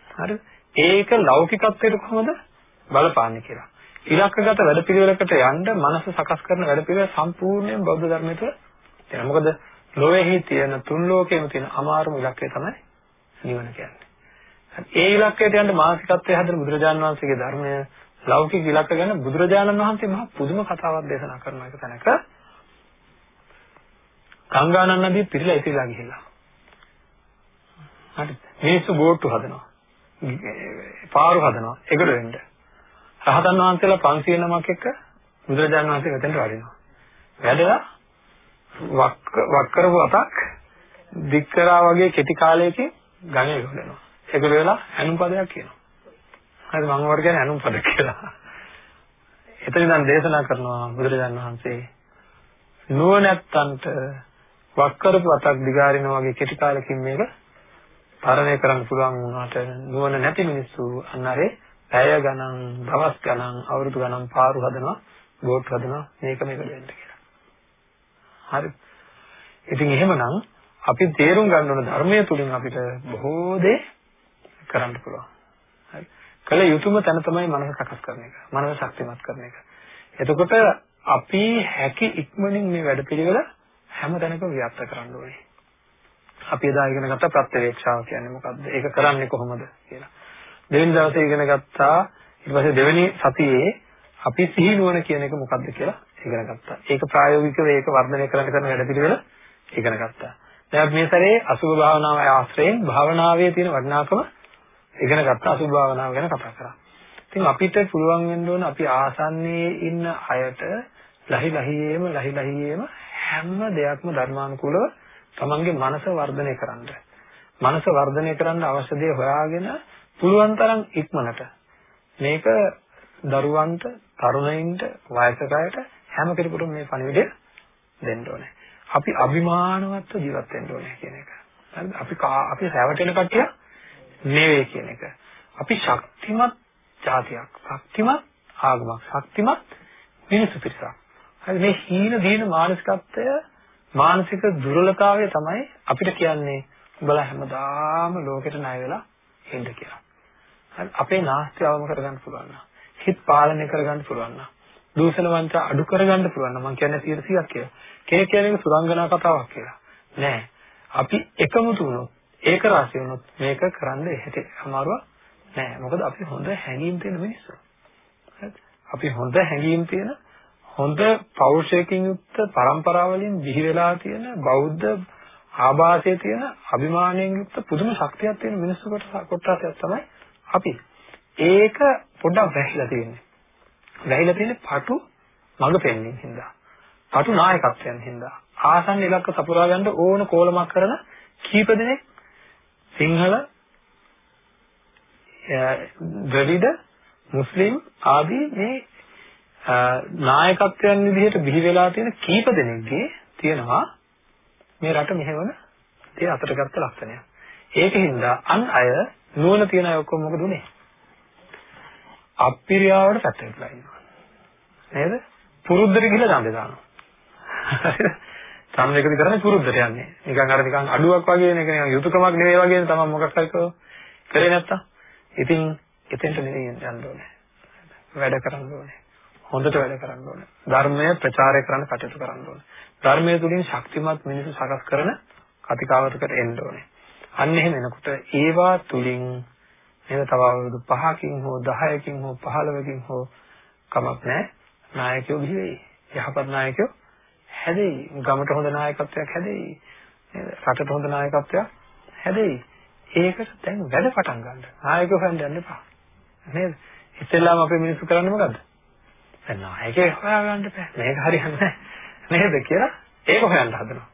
හරිද? ඒක ලෞකිකත්වයට කොහොමද බලපාන්නේ කියලා. ඉලක්කගත වැඩපිළිවෙලකට යන්න මනස සකස් කරන වැඩපිළිවෙල සම්පූර්ණයෙන් බෞද්ධ ධර්මයට තියෙනවා. මොකද ලෝකෙහි තියෙන තුන් ලෝකෙම තියෙන අමාරුම ඉලක්කය තමයි නිවන කියන්නේ. ඒ ඉලක්කයට යන්න මානසිකත්වයේ හදන බුදුරජාණන් වහන්සේගේ ධර්මය ලෞකික ඉලක්ක ගැන බුදුරජාණන් වහන්සේ මහා පුදුම කතාවක් දේශනා කරන එක තැනක ගංගානන් නදිය පිරීලා ඉතිරිලා ගිහිල්ලා. හරි. මිනිස්සු බෝට්ටු හදනවා. පාරු හදනවා. ඒකට වෙන්න. රහතන් වහන්සේලා 500 නමක් එක්ක බුදුරජාණන් වහන්සේ මෙතෙන්ට වඩිනවා. වැඩලා වක් වක් කරපු අතක් දික් කරා වගේ කෙටි කාලයකින් ගණේ ගොඩනවා. ඒක වෙලා ඇනුම් පදයක් කියනවා. හරි මම වර කියන්නේ ඇනුම් පද කියලා. එතන ඉඳන් දේශනා කරනවා බුදුරජාණන් වහන්සේ නුවණැත්තන්ට වක් කරපු අතක් දිගාරිනා වගේ කෙටි කාලෙකින් මේක තරණය කරන්න පුළුවන් වුණාට නුවණ නැති මිනිස්සු අන්නරේ පැය ගණන්, දවස් ගණන්, අවුරුදු ගණන් පාරු හදනවා, බෝට් හදනවා මේක මේක දෙන්න කියලා. හරි. ඉතින් එහෙමනම් අපි තේරුම් ගන්න ඕන ධර්මයේ තුලින් අපිට බොහෝ දේ කරන්න පුළුවන්. හරි. කල යුතුයම තැන තමයි මනස සකස් කරන එක. මනස ශක්තිමත් කරන එක. එතකොට අපි හැකි ඉක්මනින් මේ වැඩපිළිවෙල හැම තැනකම ව්‍යාප්ත කරන්න ඕනේ. අපි එදා ඉගෙන ගත්ත ප්‍රත්‍යවේක්ෂාව කියන්නේ මොකද්ද? ඒක කරන්නේ කොහොමද කියලා. දෙවෙනි දවසේ ඉගෙන ගත්තා ඊට පස්සේ දෙවෙනි සතියේ අපි සිහි නුවණ කියන එක මොකද්ද කියලා ඉගෙන ගත්තා. ඒක ප්‍රායෝගිකව ඒක වර්ධනය කරන්න කරන වැඩපිළිවෙල ඉගෙන ගත්තා. දැන් මේ සැරේ අසුභ භාවනාව ආශ්‍රයෙන් භාවනාවේ තියෙන වටිනාකම ඉගෙන ගත්තා අසුභ භාවනාව ගැන කතා කරා. ඉතින් අපිට පුළුවන් වෙන්න ඕන අපි ආසන්නයේ ඉන්න අයට ලහි ලහියේම ලහි ලහියේම හැම දෙයක්ම ධර්මානුකූලව තමන්ගේ මනස වර්ධනය කරන්න. මනස වර්ධනය කරන්න අවශ්‍ය දේ හොයාගෙන පුළුවන් තරම් ඉක්මනට මේක දරුවන්ට, තරුණයින්ට, වයසක අයට හැම කෙනෙකුටම මේ පණිවිඩය දෙන්න ඕනේ. අපි අභිමානවත්ව ජීවත් වෙන්න ඕනේ කියන එක. හරිද? අපි අපි රැවටෙන කට්ටිය නෙවෙයි කියන එක. අපි ශක්තිමත් ජාතියක්, ශක්තිමත් ආගමක්, ශක්තිමත් මිනිසු පිරිසක්. හරි මේ හීන දීන මානසිකත්වය මානසික දුර්වලතාවය තමයි අපිට කියන්නේ උඹලා හැමදාම ලෝකෙට ණය වෙලා ඉන්න කියලා. හරි අපේ නාස්තිවම කරගන්න පුළුවන් නම් හිත පාලනය කරගන්න පුළුවන් නම් දූෂණ වංචා අඩු කරගන්න පුළුවන් නම් මම කියන්නේ 100ක් කියලා. කෙනෙක් කියන්නේ සුරංගනා කතාවක් කියලා. නෑ. අපි එකමුතු වුණොත් ඒක රාශි වුණොත් මේක කරන්න එහෙට අමාරුවක් නෑ. මොකද අපි හොඳ හැඟීම් තියෙන මිනිස්සු. අපි හොඳ හැඟීම් තියෙන හොඳ පෞරුෂයකින් යුක්ත પરම්පරාවලින් බිහි වෙලා තියෙන බෞද්ධ ආభాසයේ තියෙන අභිමානයෙන් යුක්ත පුදුම ශක්තියක් තියෙන මිනිස්සුකට කොටසක් තමයි අපි. ඒක පොඩ්ඩක් වැහිලා තියෙන්නේ. වැහිලා තියෙන්නේ පාටු මඟ පෙන්වීම හින්දා. පාටු නායකත්වයෙන් හින්දා. ආසන්න ඉලක්ක සපුරා ගන්න ඕන කෝලමක් කරන කීප දෙනෙක් සිංහල ද්‍රවිඩ මුස්ලිම් ආදී මේ නායකත්වයන් විදිහට බිහි වෙලා තියෙන කීප දෙනෙක්ගේ තියෙනවා මේ රට මෙහෙවන තේ අතට ගත්ත ලක්ෂණය. ඒකින්ද අන් අය නුවණ තියන අය ඔක්කොම මොකද උනේ? අප්පිරියාවට පැත්තටලා ඉන්නවා. නේද? පුරුද්දට ගිහලා ඡන්දේ දානවා. හරිද? ඡන්දයක විතරනේ පුරුද්දට යන්නේ. නිකන් අර නිකන් අඩුවක් වගේ නේ නිකන් යුතුයකමක් නෙවෙයි වගේ තමයි මොකක් හරි කරේ නැත්තම්. ඉතින් එතෙන්ට නෙවෙයි යන්න ඕනේ. වැඩ කරන්න ඕනේ. හොඳට වැඩ කරන්න ඕනේ. ධර්මය ප්‍රචාරය කරන්න කටයුතු කරන්න ඕනේ. ධර්මය තුලින් ශක්තිමත් මිනිස්සු සකස් කරන කතිකාවතකට එන්න ඕනේ. අන්න එහෙම එනකොට ඒවා තුලින් නේද තව අවුරුදු 5කින් හෝ 10කින් හෝ 15කින් හෝ කමක් නැහැ. නායකයෝ බිහි වෙයි. යහපත් නායකයෝ හැදෙයි. ගමට හොඳ නායකත්වයක් හැදෙයි. නේද? රටට හොඳ නායකත්වයක් හැදෙයි. ඒකට දැන් වැඩ පටන් ගන්න. නායකයෝ හොයන්න යන්න එපා. නේද? ඉතින්ලාම අපේ මිනිස්සු කරන්නේ මොකද්ද? දැන් නායකයෙක් හොයාගන්න බෑ. මේක හරියන්නේ නැහැ. නේද කියලා ඒක හොයන්න හදනවා.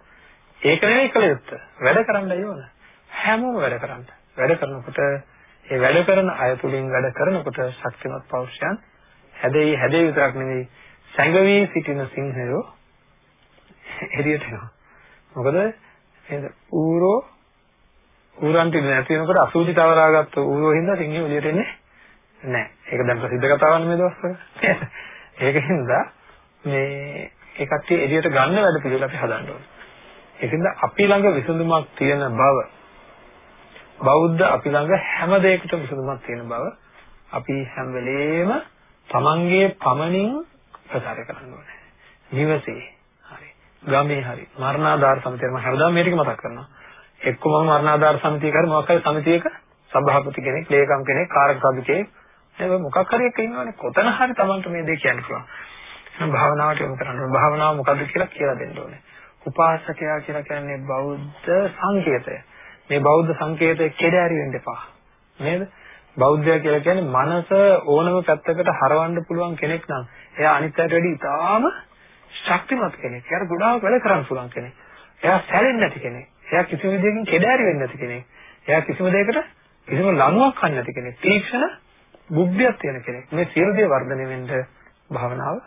ඒක නෙවෙයි කළ යුත්තේ. වැඩ කරන්නයි ඕන. හැමෝම වැඩ කරන්න. වැඩ කරනකොට ඒ වැඩ කරන අය තුලින් වැඩ කරනකොට ශක්තිමත් පෞරුෂයන් හැදෙයි හැදෙයි විතරක් නෙවෙයි සැඟවි සිටින සිංහයෝ එළියට එනවා. මොකද නේද? ඌරෝ ඌරන්ට නැති වෙනකොට අසූචි තවරාගත්ත ඌරෝ හින්දා සිංහයෝ එළියට එන්නේ නැහැ. ඒක දැන් ප්‍රසිද්ධ කතාවක් මේ දවස්වල. ඒකින්ද මේ ඒ කට්ටිය එළියට ගන්න වැඩ පිළිවෙල අපි හදන්න ඕනේ. ඒකින්ද අපි ළඟ විසඳුමක් තියෙන බව බෞද්ධ අපි ළඟ හැම දෙයකටම විසඳුමක් තියෙන බව අපි හැම වෙලේම තමන්ගේ පමණින් ප්‍රචාරය කරන්න ඕනේ. නිවසේ හරි. ගමේ හරි. මරණාධාර සමිතිය මම හැමදාම මේ ටික මතක් කරනවා. එක්ක මම මරණාධාර සමිතිය කරේ මොකක් හරි සමිතියක සභාපති කෙනෙක්, ලේකම් කෙනෙක්, කාර්ක සභිකයෙක් ඒ මොකක් හරි එක ඉන්නවනේ. කොතන හරි තමන්ට මේ දේ කියන්න පුළුවන්. එහෙනම් භාවනාවට යොමු කරන්න ඕනේ. භාවනාව මොකද්ද කියලා කියලා දෙන්න ඕනේ. උපාසකයා කියලා කියන්නේ බෞද්ධ සංකේතය. මේ බෞද්ධ සංකේතය කෙඩෑරි වෙන්න එපා. නේද? බෞද්ධය කියලා කියන්නේ මනස ඕනම පැත්තකට හරවන්න පුළුවන් කෙනෙක් නම් එයා අනිත් අයට වැඩි ඉතාම ශක්තිමත් කෙනෙක්. එයාට ගොඩාක් වැඩ කරන්න පුළුවන් කෙනෙක්. එයා සැලෙන්නේ නැති කෙනෙක්. එයා කිසිම විදිහකින් කෙඩෑරි වෙන්නේ නැති කෙනෙක්. එයා කිසිම දෙයකට කිසිම ලණුවක් ගන්න නැති කෙනෙක්. තීක්ෂණ බුද්ධියක් තියෙන කෙනෙක්. මේ සියලු දේ වර්ධනය වෙන්න භාවනාව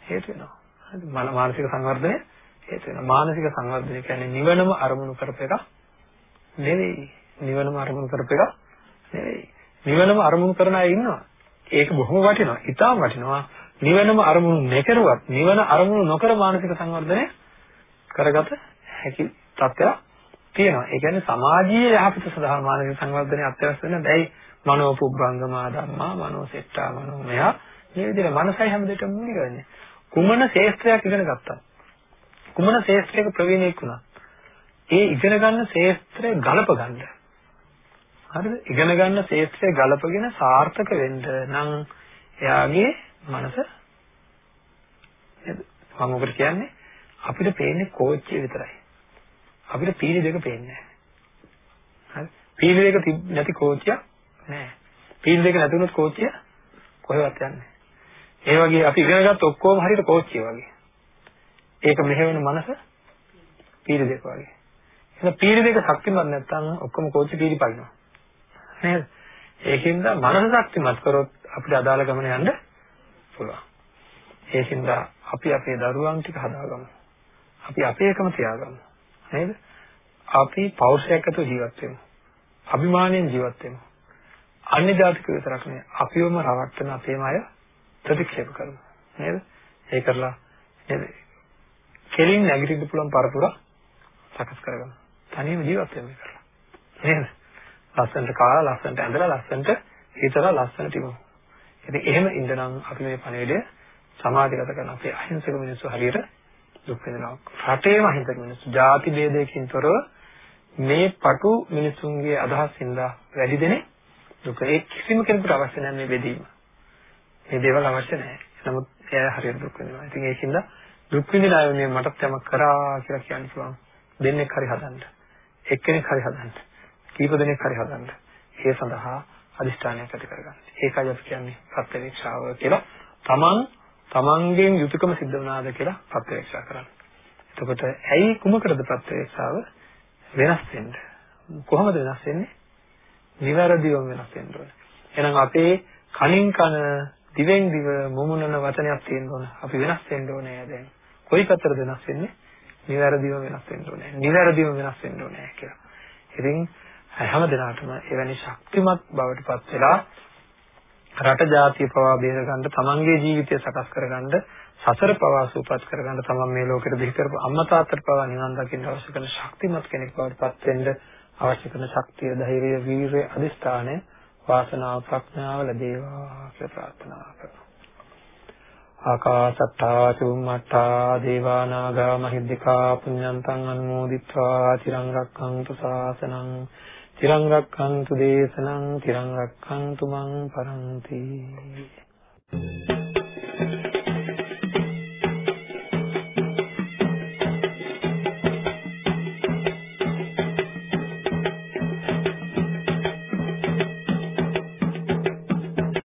හේතු වෙනවා. හරි මානසික සංවර්ධනය හේතු වෙනවා. මානසික සංවර්ධනය කියන්නේ නිවනම අරමුණු කරප එක නෙවෙයි. නිවනම අරමුණු කරප එක නෙවෙයි. නිවනම අරමුණු කරන අය ඉන්නවා. ඒක බොහොම වටිනවා. ඊටාම වටිනවා. නිවනම අරමුණු නොකරුවත් නිවන අරමුණු නොකර මානසික සංවර්ධනය කරගත හැකි තත්ත්වයක් තියෙනවා. ඒ කියන්නේ සමාජීය යහපත සඳහා මානසික සංවර්ධනය අත්‍යවශ්‍ය වෙන බැයි මනෝ පුබ්බංගමා ධම්මා මනෝ සෙට්ටා මනෝ මෙහා මේ විදිහට මනසයි හැමදේටම මූලික වෙන්නේ. කුමන ශේස්ත්‍රයක් ඉගෙන ගත්තා. කුමන ශේස්ත්‍රයක ප්‍රවීණෙක් වුණා. ඒ ඉගෙන ගන්න ශේස්ත්‍රය ගලප ගන්න. හරිද? ඉගෙන ගන්න ශේත්‍රය ගලපගෙන සාර්ථක වෙන්න නම් එයාගේ මනස නේද? මම ඔබට කියන්නේ අපිට පේන්නේ කෝච්චිය විතරයි. අපිට පීලි දෙක පේන්නේ නැහැ. හරි? පීලි දෙක නැති කෝච්චියක් නැහැ. පීලි දෙක නැතුනොත් කෝච්චිය කොහෙවත් යන්නේ ඒ වගේ අපි ඉගෙන ගත්ත ඔක්කොම හරියට කෝච්චිය වගේ. ඒක මෙහෙවන මනස පීලි දෙක වගේ. එහෙනම් පීලි දෙක ශක්තිමත් නැත්නම් ඔක්කොම කෝච්චි පීලි පයින්නවා. නේද? ඒකින්ද මනස ශක්තිමත් කරොත් අපිට අදාළ ගමන යන්න පුළුවන්. ඒකින්ද අපි අපේ දරුවන් ටික හදාගමු. අපි අපේකම තියාගමු. නේද? අපි පෞරුෂයක් ඇතුව ජීවත් වෙමු. අභිමාණයෙන් ජීවත් වෙමු. අන්‍ය ජාතික විතරක් නෙවෙයි අපිවම රවට්ටන අපේම අය ප්‍රතික්ෂේප කරමු. නේද? ඒ කරලා නේද? කෙලින් නැගිටින්න පුළුවන් පරපුර සකස් කරගමු. තනියම ජීවත් වෙන්න කරලා. නේද? ලස්සනට කාලා ලස්සනට ඇඳලා ලස්සනට හිතලා ලස්සනට ඉමු. ඉතින් එහෙම ඉඳනම් අපි මේ පණිවිඩය සමාජගත කරන අපේ අහිංසක මිනිස්සු හරියට දුක් විඳිනවා. රටේම අහිංසක මිනිස්සු ಜಾති ભેදයකින් තොරව මේ පටු මිනිසුන්ගේ අදහස් හින්දා වැඩි දෙනෙක් දුක ඒ කිසිම කෙනෙකුට අවශ්‍ය නැහැ මේ බෙදීම. මේ දේවල් අවශ්‍ය නැහැ. නමුත් එයා හරියට දුක් විඳිනවා. ඉතින් ඒකින්ද දුක් විඳින අය මේ මටත් යමක් කරා කියලා කියන්න පුළුවන්. දෙන්නෙක් හරි හදන්න. එක්කෙනෙක් හරි හදන්න. කීප දෙනෙක් හරි හදන්න. ඒ සඳහා අදිෂ්ඨානයක් ඇති කරගන්න. ඒකයි අපි කියන්නේ ප්‍රත්‍යවේක්ෂාව කියලා. තමන් තමන්ගෙන් යුතුයකම සිද්ධ වුණාද කියලා ප්‍රත්‍යවේක්ෂා කරන්න. එතකොට ඇයි කුමකටද ප්‍රත්‍යවේක්ෂාව වෙනස් වෙන්නේ? කොහොමද වෙනස් වෙන්නේ? නිවැරදිවම වෙනස් වෙන්න ඕනේ. එහෙනම් අපේ කනින් කන දිවෙන් දිව මුමුණන වචනයක් තියෙන්න ඕන. අපි වෙනස් වෙන්න ඕනේ දැන්. කොයි පැත්තටද වෙනස් වෙන්නේ? නිවැරදිව වෙනස් වෙන්න ඕනේ. නිවැරදිව වෙනස් වෙන්න ඕනේ කියලා. ඉතින් හැම දිනකටම එවැනි ශක්තිමත් බවට පත් වෙලා රට ජාතිය පවා බේරගන්න තමන්ගේ ජීවිතය සකස් කරගන්න සසර පවා සූපත් කරගන්න තමන් මේ ලෝකෙට බිහි කරපු අම්මා තාත්තට පවා නිවන් දකින්න අවශ්‍ය කරන ශක්තිමත් කෙනෙක් බවට පත් වෙන්න අවශ්‍ය කරන ශක්තිය ධෛර්යය වීරිය අදිස්ථානය වාසනාව ප්‍රඥාව ලැබේවා කියලා ප්‍රාර්ථනා කරනවා. ආකාසත්තා චුම්මත්තා දේවා නාග මහිද්దికා පුඤ්ඤන්තං අනුමෝදිත්වා චිරං රක්ඛන්තු ශාසනං චිරං රක්ඛන්තු දේශනං චිරං රක්ඛන්තු මං පරන්ති.